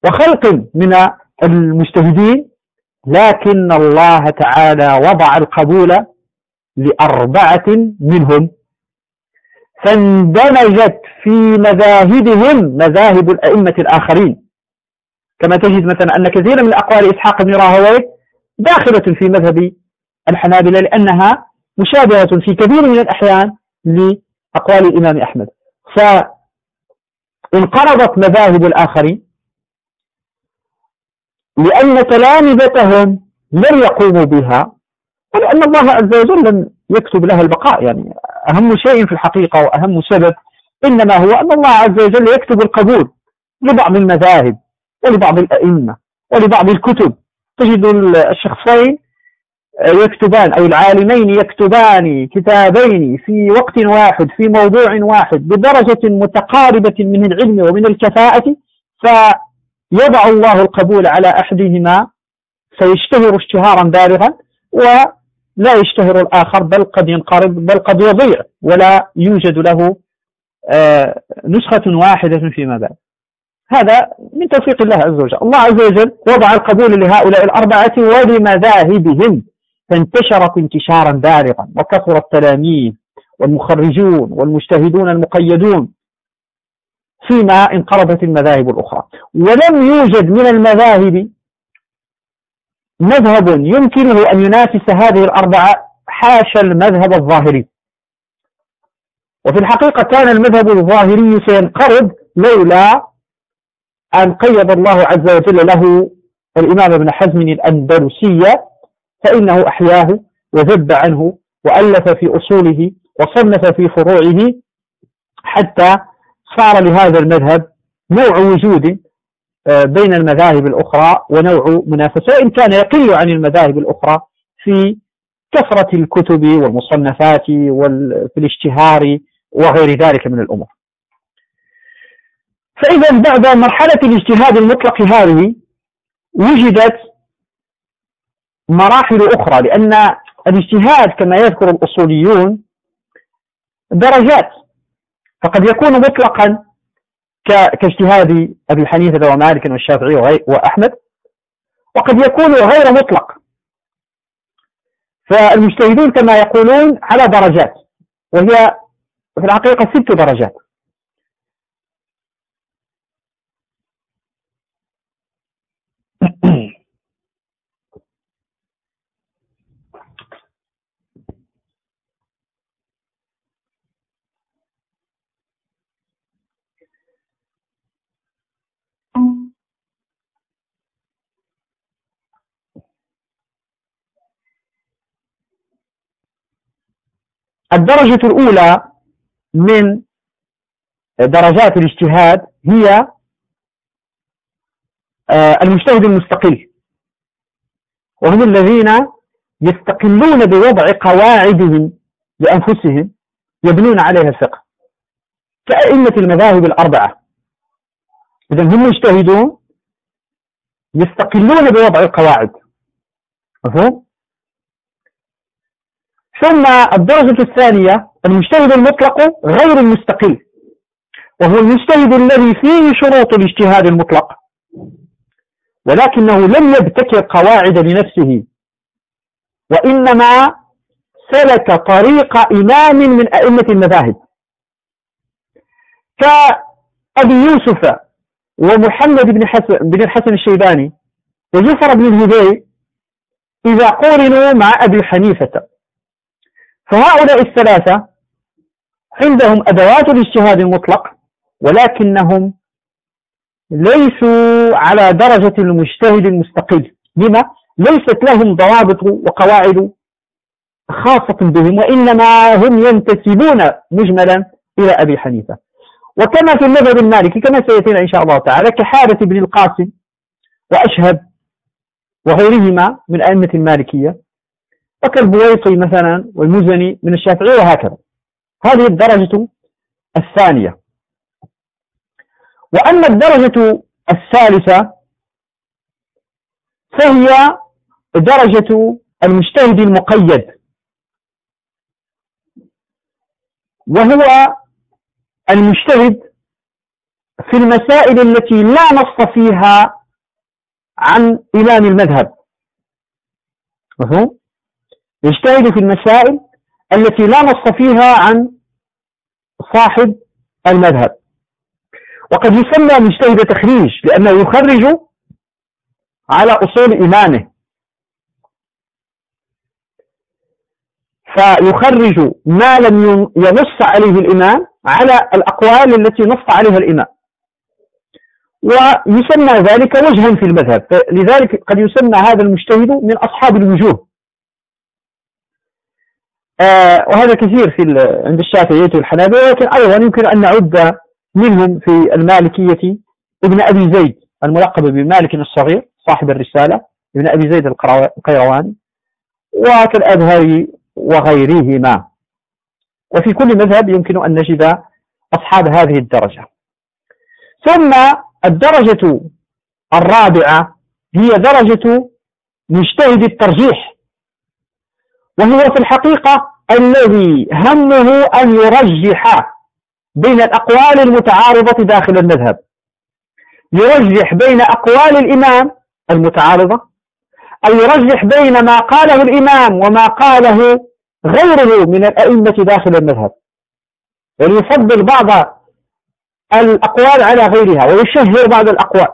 وخلق من المجتهدين لكن الله تعالى وضع القبول لأربعة منهم. فاندمجت في مذاهبهم مذاهب الأئمة الآخرين. كما تجد مثلا أن كثيرا من أقوال إسحاق بن راهوية داخلة في مذهب الحنابلة لأنها مشابهة في كثير من الأحيان لأقوال الإمام أحمد. فانقرضت مذاهب الآخرين لأن تلامذتهم لم يقوموا بها ولأن الله عز وجل لم يكتب لها البقاء. يعني أهم شيء في الحقيقة وأهم سبب إنما هو أن الله عز وجل يكتب القبول لبعض المذاهب ولبعض الأئمة ولبعض الكتب. تجد الشخصين يكتبان أو العالمين يكتبان كتابين في وقت واحد في موضوع واحد بدرجة متقاربة من العلم ومن الكفاءة ف يضع الله القبول على أحدهما فيشتهر اشتهارا بالغا ولا يشتهر الآخر بل قد ينقرض بل قد يضيع ولا يوجد له آه، نسخة واحدة فيما بعد. هذا من توفيق الله عز وجل. الله عز وجل وضع القبول لهؤلاء الأربعة ولمذاهبهم فانتشرت انتشارا بالغا وكثر التلاميذ والمخرجون والمجتهدون المقيدون فيما انقرضت المذاهب الأخرى. ولم يوجد من المذاهب مذهب يمكنه أن ينافس هذه الأربعة حاشا المذهب الظاهري. وفي الحقيقة كان المذهب الظاهري سينقرض لولا أن قيد الله عز وجل له الإمام ابن حزم الأندلسية فإنه أحياه وذب عنه وألف في أصوله وصنف في فروعه حتى صار لهذا المذهب نوع وجود بين المذاهب الأخرى ونوع منافسة وإن كان يقل عن المذاهب الأخرى في كثرة الكتب والمصنفات في الاشتهار وغير ذلك من الأمور. فإذا بعد مرحلة الاجتهاد المطلق هذه وجدت مراحل أخرى لأن الاجتهاد كما يذكر الأصوليون درجات فقد يكون مطلقا كاجتهاد أبي حنيفة ومالك والشافعي وأحمد وقد يكون غير مطلق. فالمجتهدون كما يقولون على درجات وهي في الحقيقة ست درجات. الدرجة الأولى من درجات الاجتهاد هي آه، المجتهد المستقل. وهم الذين يستقلون بوضع قواعدهم لأنفسهم يبنون عليها الفقه. كأئمة المذاهب الأربعة. إذا هم مجتهدون يستقلون بوضع القواعد. مفهوم؟ ثم الدرجة الثانية المجتهد المطلق غير المستقل وهو المجتهد الذي فيه شروط الاجتهاد المطلق ولكنه لم يبتكر قواعد لنفسه وإنما سلك طريق إمام من أئمة المذاهب. كأبي يوسف ومحمد بن حسن, بن الحسن الشيباني وجفر بن الهذي إذا قورنوا مع أبي حنيفة. فهؤلاء الثلاثة عندهم أدوات الاجتهاد المطلق ولكنهم ليسوا على درجة المجتهد المستقل لما؟ ليست لهم ضوابط وقواعد خاصة بهم وإنما هم ينتسبون مجملا إلى أبي حنيفة وكما في المذهب المالكي كما سيأتينا إن شاء الله تعالى كحارث بن القاسم وأشهب وغيرهما من أئمة المالكية وكالبويطي مثلا والمزني من الشافعي وهكذا. هذه الدرجة الثانية. وأما الدرجة الثالثة فهي درجة المجتهد المقيد. وهو المجتهد في المسائل التي لا نص فيها عن إمام المذهب. مفهوم؟ يجتهد في المسائل التي لا نص فيها عن صاحب المذهب. وقد يسمى مجتهد تخريج لأنه يخرج على أصول إمامه فيخرج ما لم ينص عليه الإمام على الأقوال التي نص عليها الإمام. ويسمى ذلك وجها في المذهب. لذلك قد يسمى هذا المجتهد من أصحاب الوجوه. وهذا كثير في عند الشافعية والحنابلة ولكن أيضا يمكن أن نعد منهم في المالكية ابن أبي زيد الملقب بمالك الصغير صاحب الرسالة ابن أبي زيد القيرواني وكالأزهري وغيرهما. وفي كل مذهب يمكن أن نجد أصحاب هذه الدرجة. ثم الدرجة الرابعة هي درجة مجتهد الترجيح. وهو في الحقيقة الذي همه أن يرجح بين الأقوال المتعارضة داخل المذهب. يرجح بين أقوال الإمام المتعارضة أو يرجح بين ما قاله الإمام وما قاله غيره من الأئمة داخل المذهب. ويفضل بعض الأقوال على غيرها ويشهر بعض الأقوال.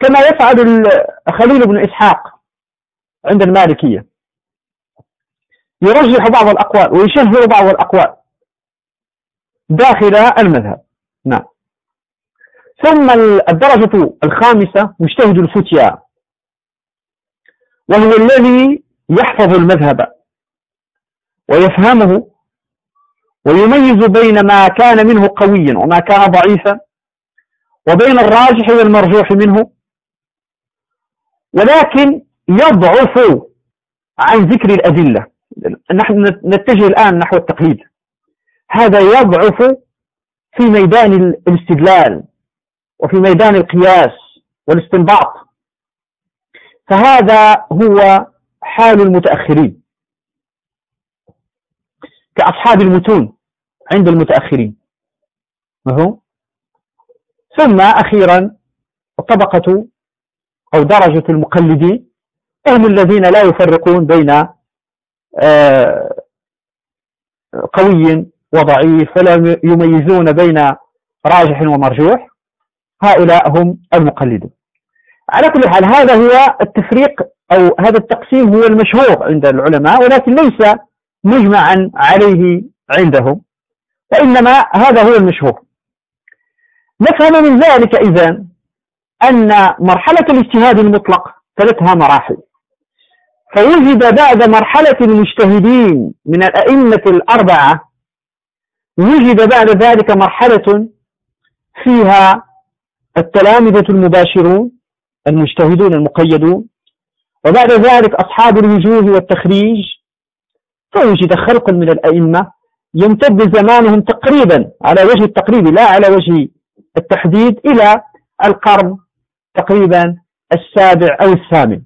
كما يفعل خليل بن إسحاق عند المالكية. يرجح بعض الأقوال ويشهر بعض الأقوال داخل المذهب. نعم. ثم الدرجة الخامسة مجتهد الفتيا وهو الذي يحفظ المذهب ويفهمه ويميز بين ما كان منه قويا وما كان ضعيفا وبين الراجح والمرجوح منه ولكن يضعف عن ذكر الأدلة. نحن نتجه الآن نحو التقليد. هذا يضعف في ميدان الاستدلال وفي ميدان القياس والاستنباط. فهذا هو حال المتأخرين. كأصحاب المتون عند المتأخرين. مفهوم؟ ثم أخيرا الطبقة أو درجة المقلدين هم الذين لا يفرقون بين قوي وضعيف ولا يميزون بين راجح ومرجوح هؤلاء هم المقلدون. على كل حال هذا هو التفريق أو هذا التقسيم هو المشهور عند العلماء ولكن ليس مجمعا عليه عندهم وإنما هذا هو المشهور. نفهم من ذلك إذا أن مرحلة الاجتهاد المطلق ثلاثها مراحل. فوجد بعد مرحلة المجتهدين من الأئمة الأربعة وجد بعد ذلك مرحلة فيها التلامذة المباشرون المجتهدون المقيدون وبعد ذلك أصحاب الوجوه والتخريج فوجد خلق من الأئمة يمتد زمانهم تقريبا على وجه التقريب لا على وجه التحديد إلى القرن تقريبا السابع أو الثامن.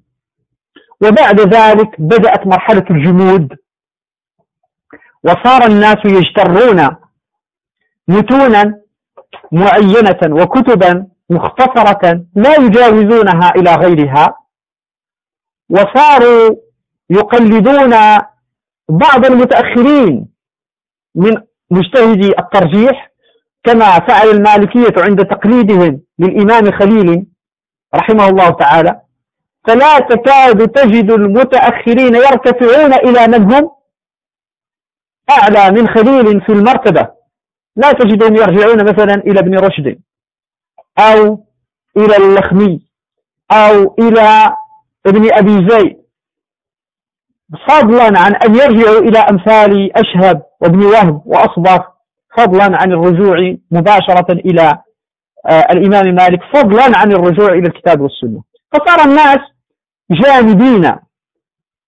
وبعد ذلك بدأت مرحلة الجمود وصار الناس يجترون متونا معينة وكتبا مختصرة لا يجاوزونها إلى غيرها. وصاروا يقلدون بعض المتأخرين من مجتهدي الترجيح كما فعل المالكية عند تقليدهم للإمام خليل رحمه الله تعالى. فلا تكاد تجد المتأخرين يرتفعون إلى من هم؟ أعلى من خليل في المرتبة. لا تجدهم يرجعون مثلا إلى ابن رشد أو إلى اللخمي أو إلى ابن أبي زيد. فضلا عن أن يرجعوا إلى أمثال أشهب وابن وهب وأصبغ فضلا عن الرجوع مباشرة إلى آه، الإمام مالك فضلا عن الرجوع إلى الكتاب والسنة. فصار الناس جانبين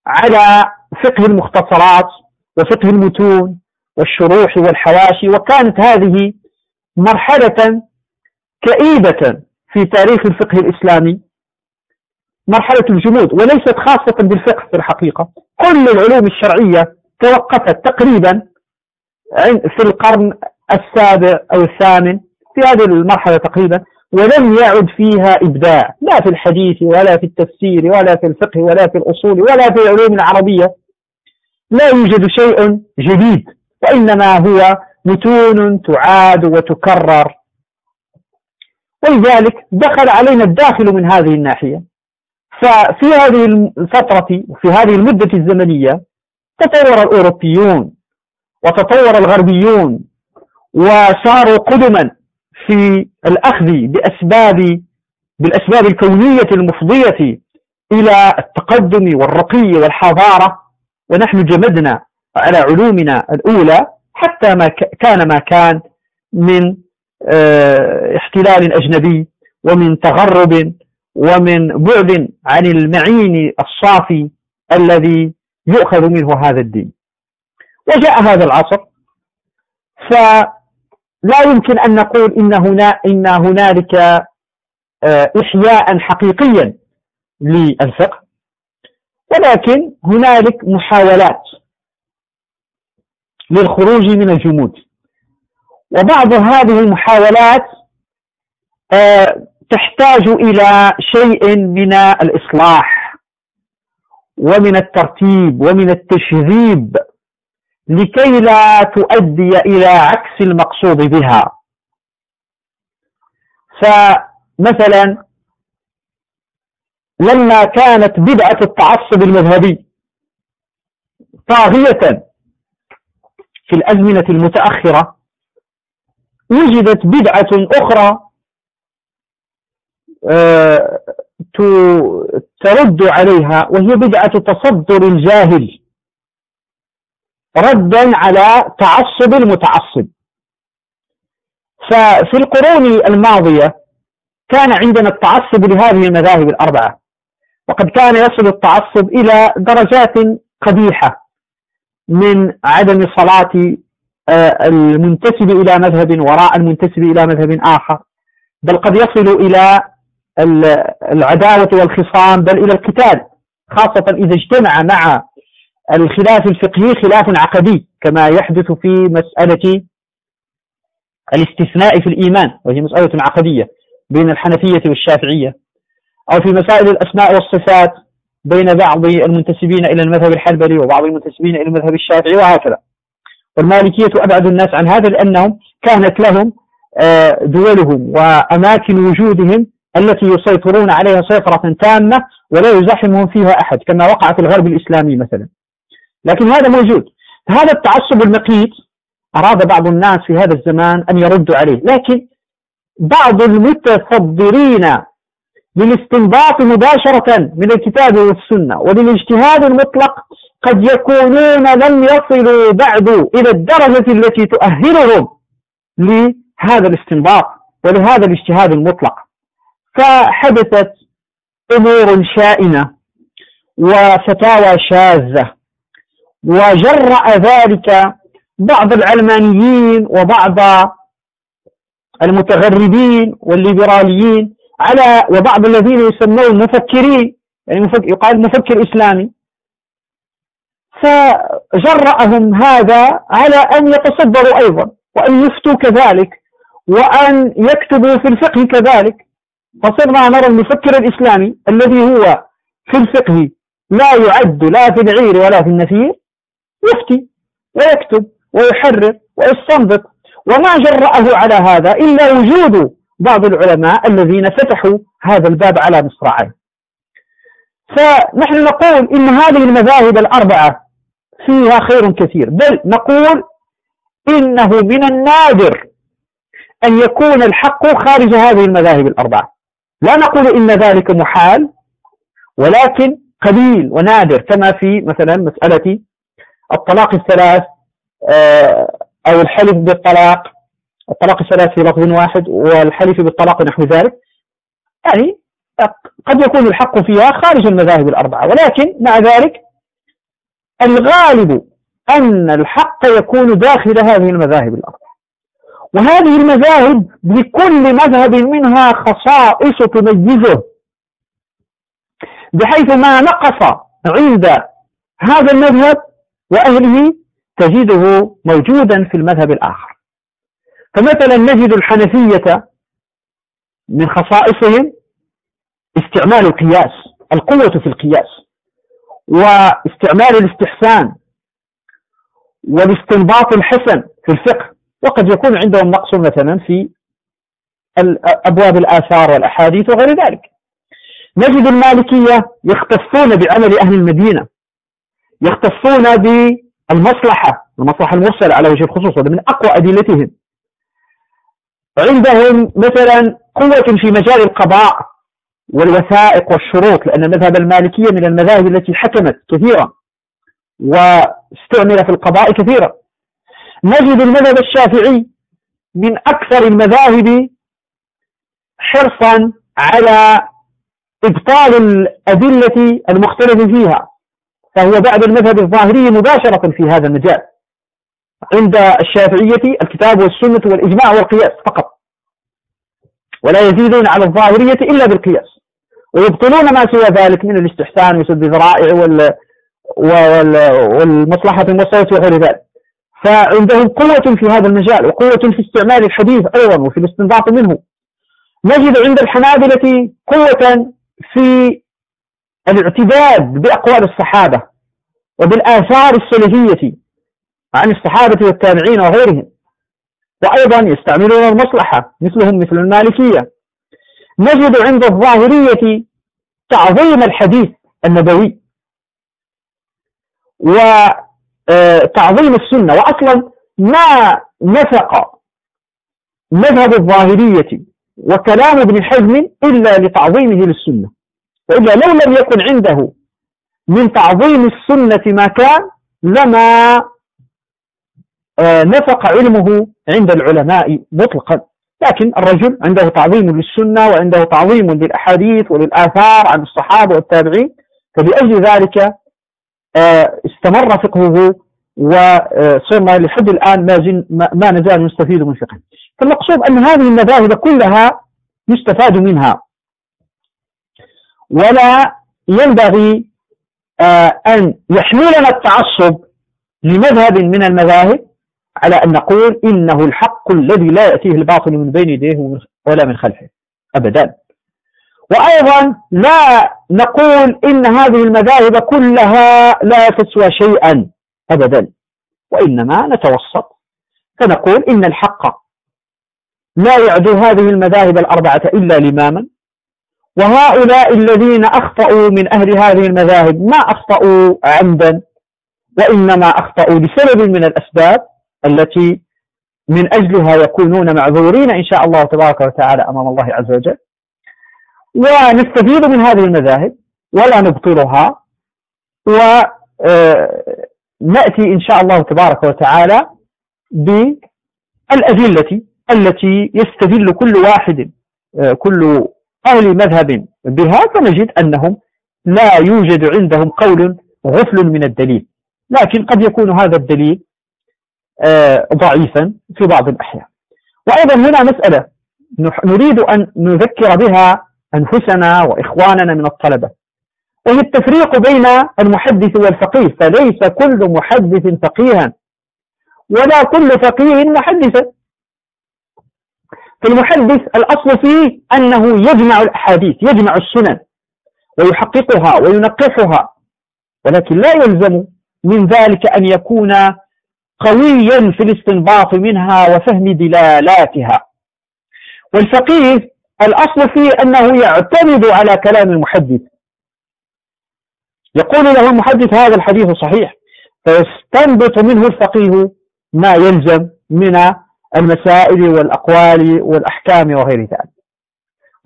على فقه المختصرات وفقه المتون والشروح والحواشي وكانت هذه مرحلة كئيبة في تاريخ الفقه الإسلامي مرحلة الجمود وليست خاصة بالفقه في الحقيقة. كل العلوم الشرعية توقفت تقريبا في القرن السابع أو الثامن في هذه المرحلة تقريبا. ولم يعد فيها إبداع لا في الحديث ولا في التفسير ولا في الفقه ولا في الأصول ولا في العلوم العربية. لا يوجد شيء جديد وإنما هو متون تعاد وتكرر. ولذلك دخل علينا الداخل من هذه الناحية. ففي هذه الفترة وفي هذه المدة الزمنية تطور الأوروبيون وتطور الغربيون وصاروا قدما في الأخذ بأسباب بالأسباب الكونية المفضية إلى التقدم والرقي والحضارة ونحن جمدنا على علومنا الأولى حتى ما كان ما كان من آه، احتلال أجنبي ومن تغرب ومن بعد عن المعين الصافي الذي يؤخذ منه هذا الدين. وجاء هذا العصر فلا يمكن أن نقول إن, هنا إن هنالك آه، إحياء حقيقيا للفقه ولكن هنالك محاولات للخروج من الجمود. وبعض هذه المحاولات آه، تحتاج إلى شيء من الإصلاح ومن الترتيب ومن التشذيب لكي لا تؤدي إلى عكس المقصود بها. فمثلا لما كانت بدعة التعصب المذهبي طاغية في الأزمنة المتأخرة وجدت بدعة أخرى آه، ترد عليها وهي بدعة تصدر الجاهل. ردا على تعصب المتعصب. ففي القرون الماضية كان عندنا التعصب لهذه المذاهب الأربعة وقد كان يصل التعصب إلى درجات قبيحة من عدم صلاة آه، المنتسب إلى مذهب وراء المنتسب إلى مذهب آخر بل قد يصل إلى العداوة والخصام بل إلى القتال خاصة إذا اجتمع مع الخلاف الفقهي خلاف عقدي كما يحدث في مسألة الاستثناء في الإيمان وهي مسألة عقدية بين الحنفية والشافعية أو في مسائل الأسماء والصفات بين بعض المنتسبين إلى المذهب الحنبلي وبعض المنتسبين إلى المذهب الشافعي وهكذا. والمالكية أبعد الناس عن هذا لأنهم كانت لهم آه، دولهم وأماكن وجودهم التي يسيطرون عليها سيطرة تامة ولا يزاحمهم فيها أحد كما وقع في الغرب الإسلامي مثلا. لكن هذا موجود. هذا التعصب المقيت أراد بعض الناس في هذا الزمان أن يردوا عليه. لكن بعض المتصدرين للاستنباط مباشرة من الكتاب والسنة وللاجتهاد المطلق قد يكونون لم يصلوا بعد إلى الدرجة التي تؤهلهم لهذا الاستنباط ولهذا الاجتهاد المطلق. فحدثت أمور شائنة وفتاوى شاذة وجرأ ذلك بعض العلمانيين وبعض المتغربين والليبراليين على وبعض الذين يسمون مفكرين يعني مفكر يقال مفكر إسلامي. فجرأهم هذا على أن يتصدروا أيضا وأن يفتوا كذلك وأن يكتبوا في الفقه كذلك. فصرنا نرى المفكر الإسلامي الذي هو في الفقه لا يعد لا في العير ولا في النفير يفتي ويكتب ويحرر ويستنبط وما جرأه على هذا إلا وجود بعض العلماء الذين فتحوا هذا الباب على مصراعيه. فنحن نقول إن هذه المذاهب الأربعة فيها خير كثير بل نقول إنه من النادر أن يكون الحق خارج هذه المذاهب الأربعة. لا نقول إن ذلك محال ولكن قليل ونادر كما في مثلا مسألة الطلاق الثلاث آه، أو الحلف بالطلاق. الطلاق الثلاث في لفظ واحد والحلف بالطلاق نحو ذلك. يعني قد يكون الحق فيها خارج المذاهب الأربعة ولكن مع ذلك الغالب أن الحق يكون داخل هذه المذاهب الأربعة. وهذه المذاهب لكل مذهب منها خصائص تميزه. بحيث ما نقص عند هذا المذهب وأهله تجده موجودا في المذهب الآخر. فمثلا نجد الحنفية من خصائصهم استعمال القياس القوة في القياس واستعمال الاستحسان والاستنباط الحسن في الفقه. وقد يكون عندهم نقص مثلا في أبواب الآثار والأحاديث وغير ذلك. نجد المالكية يختصون بعمل أهل المدينة يختصون بالمصلحة المصلحة المرسلة على وجه الخصوص هذا من أقوى أدلتهم. عندهم مثلا قوة في مجال القضاء والوثائق والشروط لأن المذهب المالكية من المذاهب التي حكمت كثيرا واستعمل في القضاء كثيرا. نجد المذهب الشافعي من أكثر المذاهب حرصا على إبطال الأدلة المختلف فيها. فهو بعد المذهب الظاهري مباشرة في هذا المجال. عند الشافعية الكتاب والسنة والإجماع والقياس فقط. ولا يزيدون على الظاهرية إلا بالقياس. ويبطلون ما سوى ذلك من الاستحسان وسد الذرائع وال والمصلحة المصوت وغير ذلك. فعندهم قوة في هذا المجال وقوة في استعمال الحديث أيضا وفي الاستنباط منه. نجد عند الحنابلة قوة في الاعتداد بأقوال الصحابة وبالآثار السلفية عن الصحابة والتابعين وغيرهم. وأيضا يستعملون المصلحة مثلهم مثل المالكية. نجد عند الظاهرية تعظيم الحديث النبوي وتعظيم السنة. وأصلا ما نفق مذهب الظاهرية وكلام ابن حزم إلا لتعظيمه للسنة. وإلا لو لم يكن عنده من تعظيم السنة ما كان لما آه، نفق علمه عند العلماء مطلقا. لكن الرجل عنده تعظيم للسنة وعنده تعظيم للأحاديث وللآثار عن الصحابة والتابعين فلأجل ذلك آه، استمر فقهه وصرنا لحد الآن ما, ما نزال نستفيد من فقهه. فالمقصود أن هذه المذاهب كلها يستفاد منها. ولا ينبغي آه، أن يحملنا التعصب لمذهب من المذاهب على أن نقول إنه الحق الذي لا يأتيه الباطل من بين يديه ولا من خلفه. أبدا. وأيضا لا نقول إن هذه المذاهب كلها لا تسوى شيئا. أبدا. وإنما نتوسط. فنقول إن الحق لا يعدو هذه المذاهب الأربعة إلا لماما. وهؤلاء الذين أخطأوا من أهل هذه المذاهب ما أخطأوا عمدا وإنما أخطأوا لسبب من الأسباب التي من أجلها يكونون معذورين إن شاء الله تبارك وتعالى أمام الله عز وجل. ونستفيد من هذه المذاهب ولا نبطلها ونأتي إن شاء الله تبارك وتعالى بالأدلة التي يستدل كل واحد كل أهل مذهب بها فنجد أنهم لا يوجد عندهم قول غفل من الدليل لكن قد يكون هذا الدليل آه، ضعيفا في بعض الأحيان. وأيضا هنا مسألة نريد أن نذكر بها أنفسنا وإخواننا من الطلبة وهي التفريق بين المحدث والفقيه فليس كل محدث فقيها ولا كل فقيه محدثا. فالمحدث الأصل فيه أنه يجمع الأحاديث يجمع السنن ويحققها وينقحها ولكن لا يلزم من ذلك أن يكون قويا في الاستنباط منها وفهم دلالاتها. والفقيه الأصل فيه أنه يعتمد على كلام المحدث. يقول له المحدث هذا الحديث صحيح فيستنبط منه الفقيه ما يلزم من المسائل والأقوال والأحكام وغير ذلك.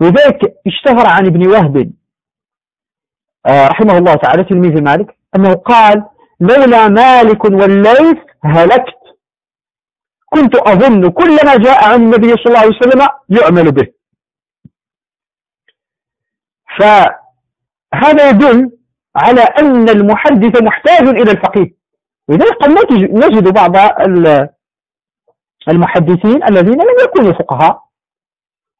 وذلك اشتهر عن ابن وهب آه، رحمه الله تعالى تلميذ مالك أنه قال لولا مالك والليث هلكت. كنت أظن كل ما جاء عن النبي صلى الله عليه وسلم يعمل به. فهذا يدل على أن المحدث محتاج إلى الفقيه. ولذلك قد نجد بعض المحدثين الذين لم يكونوا فقهاء.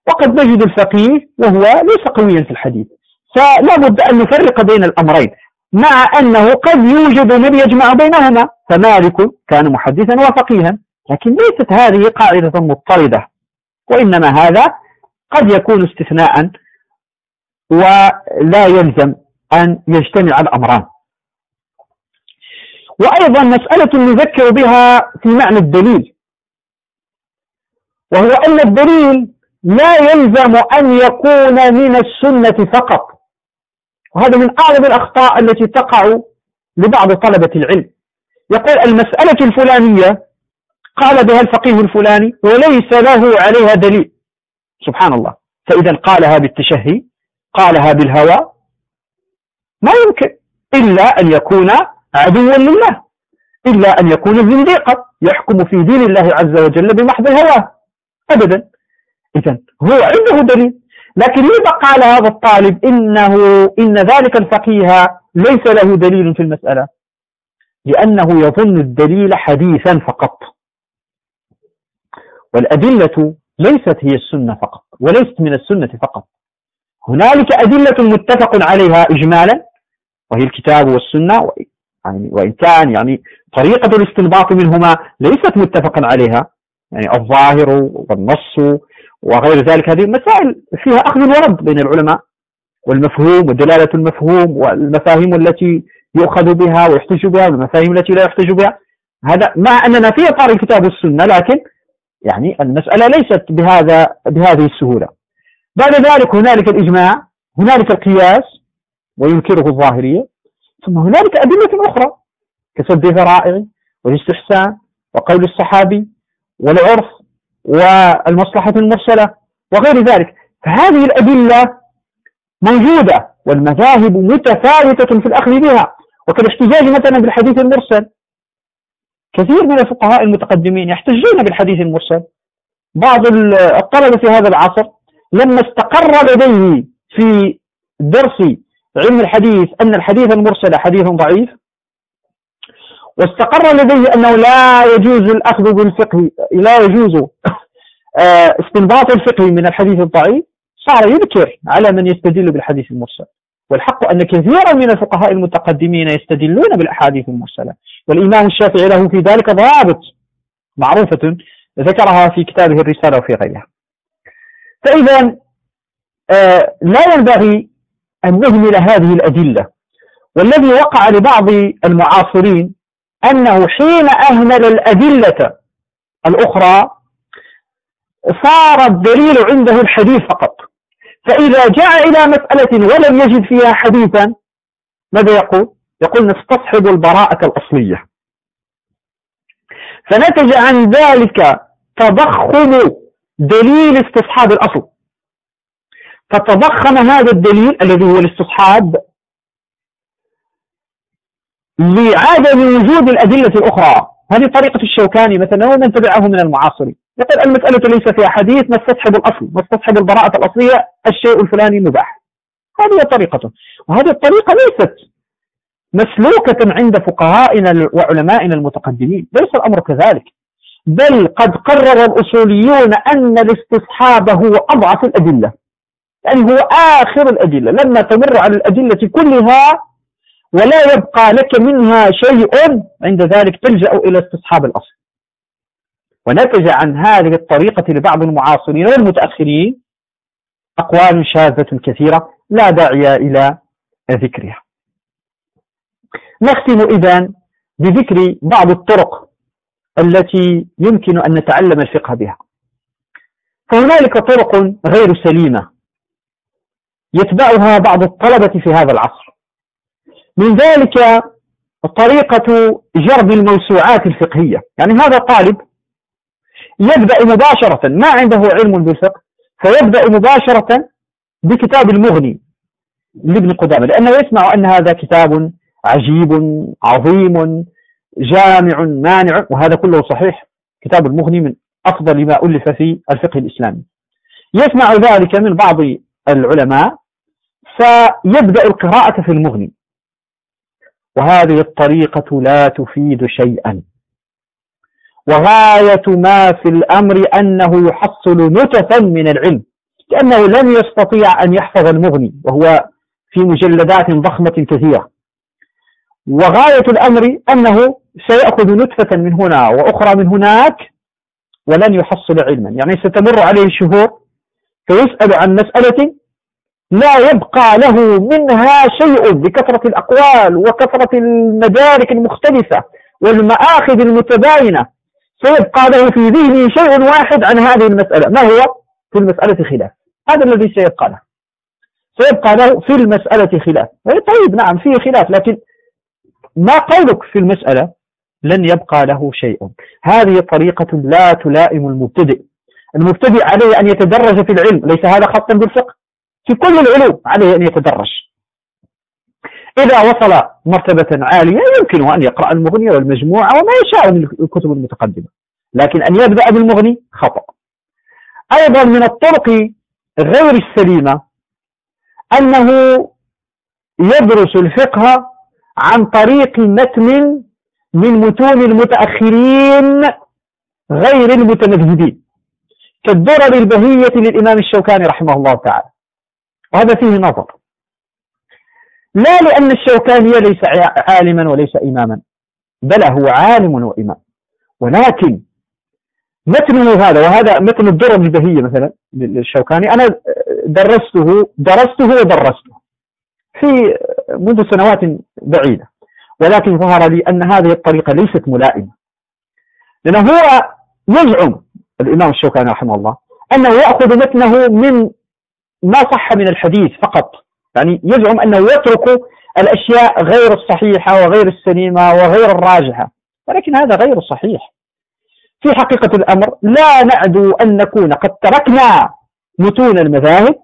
وقد نجد الفقيه وهو ليس قويا في الحديث. فلا بد أن نفرق بين الأمرين. مع أنه قد يوجد من يجمع بينهما. فمالك كان محدثا وفقيها. لكن ليست هذه قاعدة مضطردة. وإنما هذا قد يكون استثناء. ولا يلزم أن يجتمع الأمران. وأيضا مسألة نذكر بها في معنى الدليل. وهو أن الدليل لا يلزم أن يكون من السنة فقط. وهذا من أعظم الأخطاء التي تقع لبعض طلبة العلم. يقول المسألة الفلانية قال بها الفقيه الفلاني وليس له عليها دليل. سبحان الله. فإذا قالها بالتشهي قالها بالهوى ما يمكن. إلا أن يكون عدوا لله. إلا أن يكون زنديقا يحكم في دين الله عز وجل بمحض الهوى. أبدا. إذا هو عنده دليل. لكن لذا قال هذا الطالب إنه إن ذلك الفقيه ليس له دليل في المسألة؟ لأنه يظن الدليل حديثا فقط. والأدلة ليست هي السنة فقط وليست من السنة فقط. هنالك أدلة متفق عليها إجمالا وهي الكتاب والسنة يعني وإن كان يعني طريقة الاستنباط منهما ليست متفقا عليها. يعني الظاهر والنص وغير ذلك. هذه مسائل فيها أخذ ورد بين العلماء والمفهوم ودلالة المفهوم والمفاهيم التي يؤخذ بها ويحتج بها والمفاهيم التي لا يحتج بها. هذا مع أننا في إطار الكتاب والسنة لكن يعني المسألة ليست بهذا بهذه السهولة. بعد ذلك هنالك الإجماع هنالك القياس وينكره الظاهرية ثم هنالك أدلة أخرى كسد ذرائع والاستحسان وقول الصحابي والعرف والمصلحة المرسلة وغير ذلك. فهذه الأدلة موجودة والمذاهب متفاوتة في الأخذ بها. وكالاحتجاج مثلا بالحديث المرسل كثير من الفقهاء المتقدمين يحتجون بالحديث المرسل. بعض الطلبة في هذا العصر لما استقر لديه في درس علم الحديث أن الحديث المرسل حديث ضعيف واستقر لديه أنه لا يجوز الأخذ بالفقه لا يجوز آه، استنباط الفقه من الحديث الضعيف صار ينكر على من يستدل بالحديث المرسل. والحق أن كثيرا من الفقهاء المتقدمين يستدلون بالأحاديث المرسلة. والإمام الشافعي له في ذلك ضوابط معروفة ذكرها في كتابه الرسالة وفي غيرها. فإذا آه لا ينبغي أن نهمل هذه الأدلة. والذي وقع لبعض المعاصرين أنه حين أهمل الأدلة الأخرى صار الدليل عنده الحديث فقط. فإذا جاء إلى مسألة ولم يجد فيها حديثا ماذا يقول؟ يقول نستصحب البراءة الأصلية. فنتج عن ذلك تضخم دليل استصحاب الأصل. فتضخم هذا الدليل الذي هو الاستصحاب لعدم وجود الأدلة الأخرى. هذه طريقة الشوكاني مثلا ومن تبعه من المعاصرين. يقول المسألة ليس فيها حديث نستصحب الأصل. نستصحب البراءة الأصلية الشيء الفلاني مباح. هذه طريقته وهذه الطريقة ليست مسلوكة عند فقهائنا وعلمائنا المتقدمين. ليس الأمر كذلك. بل قد قرر الأصوليون أن الاستصحاب هو أضعف الأدلة. يعني هو آخر الأدلة. لما تمر على الأدلة كلها ولا يبقى لك منها شيء عند ذلك تلجأ إلى استصحاب الأصل. ونتج عن هذه الطريقة لبعض المعاصرين والمتأخرين أقوال شاذة كثيرة لا داعي إلى ذكرها. نختم إذا بذكر بعض الطرق التي يمكن أن نتعلم الفقه بها. فهنالك طرق غير سليمة يتبعها بعض الطلبة في هذا العصر. من ذلك طريقة جرب الموسوعات الفقهية. يعني هذا طالب يبدأ مباشرة ما عنده علم بالفقه فيبدأ مباشرة بكتاب المغني لابن قدامة لأنه يسمع أن هذا كتاب عجيب عظيم جامع مانع وهذا كله صحيح. كتاب المغني من أفضل ما ألف في الفقه الإسلامي. يسمع ذلك من بعض العلماء فيبدأ القراءة في المغني. وهذه الطريقة لا تفيد شيئا. وغاية ما في الأمر أنه يحصل نتفا من العلم لأنه لن يستطيع أن يحفظ المغني وهو في مجلدات ضخمة كثيرة. وغاية الأمر أنه سيأخذ نتفة من هنا وأخرى من هناك ولن يحصل علما. يعني ستمر عليه شهور فيسأل عن مسألة لا يبقى له منها شيء بكثرة الأقوال وكثرة المدارك المختلفة والمآخذ المتباينة. سيبقى له في ذهنه شيء واحد عن هذه المسألة. ما هو؟ في المسألة خلاف. هذا الذي سيبقى له. سيبقى له في المسألة خلاف. طيب نعم فيه خلاف لكن ما قولك في المسألة؟ لن يبقى له شيء. هذه طريقة لا تلائم المبتدئ. المبتدئ عليه أن يتدرج في العلم. ليس هذا خطا بالفقه؟ في كل العلوم عليه أن يتدرج. إذا وصل مرتبة عالية يمكنه أن يقرأ المغني والمجموعة وما يشاء من الكتب المتقدمة لكن أن يبدأ بالمغني خطأ. أيضا من الطرق غير السليمة أنه يدرس الفقه عن طريق متن من متون المتأخرين غير المتمذهبين كالدرر البهية للإمام الشوكاني رحمه الله تعالى. وهذا فيه نظر لا لأن الشوكاني ليس عالما وليس إماما بل هو عالم وإمام. ولكن متنه هذا وهذا متن الدرر البهية مثلا للشوكاني أنا درسته درسته ودرسته في منذ سنوات بعيدة. ولكن ظهر لي أن هذه الطريقة ليست ملائمة. لأنه هو يزعم الإمام الشوكاني رحمه الله أنه يأخذ متنه من ما صح من الحديث فقط. يعني يزعم أنه يترك الأشياء غير الصحيحة وغير السليمة وغير الراجحة. ولكن هذا غير صحيح. في حقيقة الأمر لا نعدو أن نكون قد تركنا متون المذاهب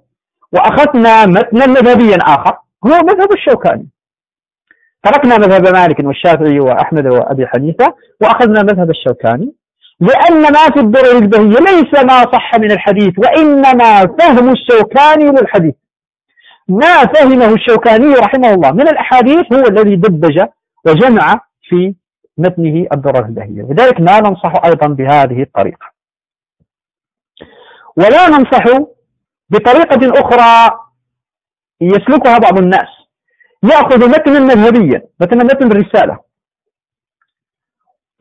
وأخذنا متنا مذهبيا آخر هو مذهب الشوكاني. تركنا مذهب مالك والشافعي وأحمد وأبي حنيفة وأخذنا مذهب الشوكاني. لأن ما في الدرر البهية ليس ما صح من الحديث وإنما فهم الشوكاني للحديث. ما فهمه الشوكاني رحمه الله من الأحاديث هو الذي دبج وجمع في متنه الدرر البهية لذلك ما ننصح أيضا بهذه الطريقة. ولا ننصح بطريقة أخرى يسلكها بعض الناس. يأخذ متنا مذهبيا مثلا متن الرسالة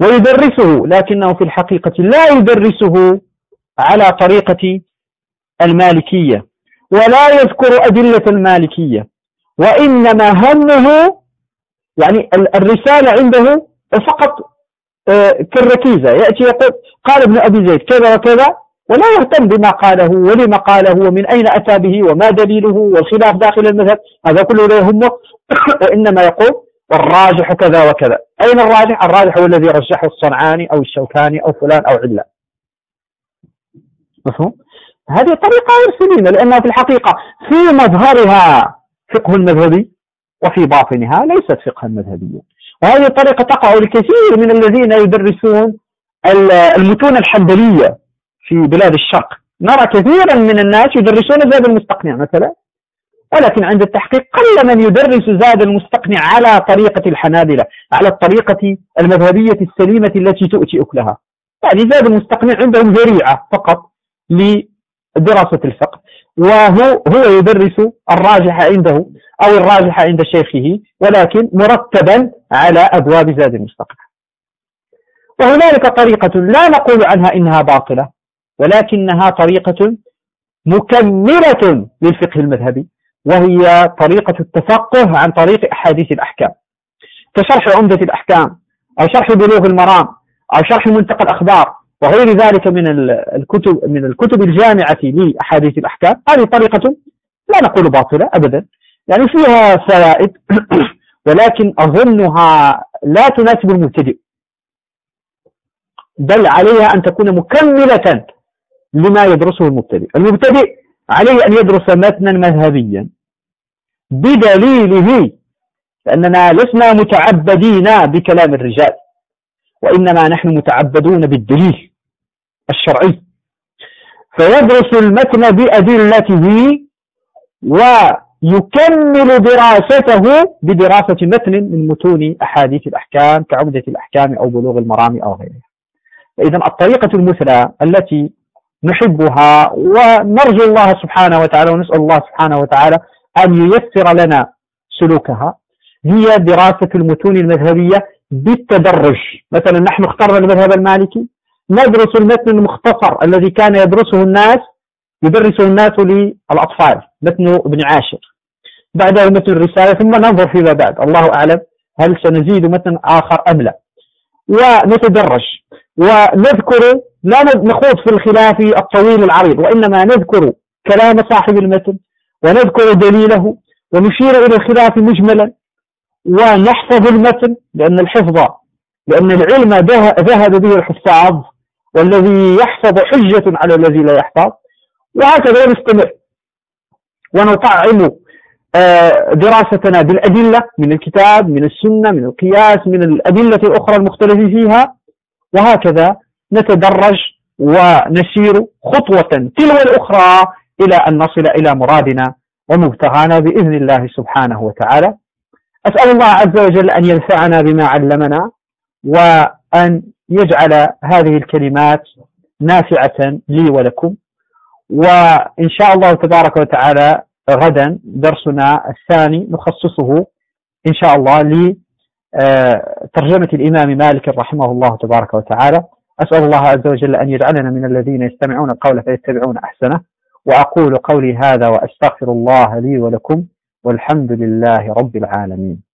ويدرسه لكنه في الحقيقة لا يدرسه على طريقة المالكية ولا يذكر أدلة المالكية وإنما همه يعني الرسالة عنده فقط آه، كالركيزة. يأتي يقول قال ابن أبي زيد كذا وكذا ولا يهتم بما قاله ولما قاله ومن أين أتى به وما دليله والخلاف داخل المذهب هذا كله لا يهمه. وإنما يقول والراجح كذا وكذا. أين الراجح؟ الراجح هو الذي رجحه الصنعاني أو الشوكاني أو فلان أو علان مفهوم؟ هذه طريقة غير سليمة لأنها في الحقيقة في مظهرها فقه المذهبي وفي باطنها ليست فقها مذهبيا وهذه الطريقة تقع لكثير من الذين يدرسون المتون الحنبلية في بلاد الشرق. نرى كثيرا من الناس يدرسون زاد المستقنع مثلا. ولكن عند التحقيق قل من يدرس زاد المستقنع على طريقة الحنابلة على الطريقة المذهبية السليمة التي تؤتي أكلها. يعني زاد المستقنع عندهم ذريعة فقط لدراسة الفقه وهو هو يدرس الراجح عنده أو الراجح عند شيخه ولكن مرتبا على أبواب زاد المستقنع. وهنالك طريقة لا نقول عنها إنها باطلة ولكنها طريقة مكملة للفقه المذهبي. وهي طريقة التفقه عن طريق أحاديث الأحكام. كشرح عمدة الأحكام أو شرح بلوغ المرام أو شرح منتقى الأخبار وغير ذلك من الكتب من الكتب الجامعة لأحاديث الأحكام. هذه طريقة لا نقول باطلة أبدا يعني فيها فوائد ولكن أظنها لا تناسب المبتدئ. بل عليها أن تكون مكملة لما يدرسه المبتدئ. المبتدئ عليه أن يدرس متنا مذهبيا. بدليله لأننا لسنا متعبدين بكلام الرجال وإنما نحن متعبدون بالدليل الشرعي. فيدرس المتن بأدلته ويكمل دراسته بدراسة متن من متون أحاديث الأحكام كعمدة الأحكام أو بلوغ المرام أو غيرها. فإذا الطريقة المثلى التي نحبها ونرجو الله سبحانه وتعالى ونسأل الله سبحانه وتعالى أن ييسر لنا سلوكها. هي دراسة المتون المذهبية بالتدرج. مثلا نحن اخترنا المذهب المالكي ندرس المتن المختصر الذي كان يدرسه الناس يدرسه الناس للأطفال متن ابن عاشر. بعده متن الرسالة ثم ننظر فيما بعد. الله أعلم هل سنزيد متن آخر أم لا. ونتدرج. ونذكر لا نخوض في الخلاف الطويل العريض وإنما نذكر كلام صاحب المتن ونذكر دليله ونشير إلى الخلاف مجملا ونحفظ المتن لأن الحفظ لأن العلم ذهب به الحفاظ والذي يحفظ حجة على الذي لا يحفظ وهكذا نستمر ونطعم آه، دراستنا بالأدلة من الكتاب من السنة من القياس من الأدلة الأخرى المختلف فيها وهكذا نتدرج ونسير خطوة تلو الأخرى إلى أن نصل إلى مرادنا ومبتغانا بإذن الله سبحانه وتعالى. أسأل الله عز وجل أن ينفعنا بما علمنا وأن يجعل هذه الكلمات نافعة لي ولكم. وإن شاء الله تبارك وتعالى غدا درسنا الثاني نخصصه إن شاء الله لترجمة الإمام مالك رحمه الله تبارك وتعالى. أسأل الله عز وجل أن يجعلنا من الذين يستمعون القول فيتبعون أحسنه وأقول قولي هذا وأستغفر الله لي ولكم والحمد لله رب العالمين.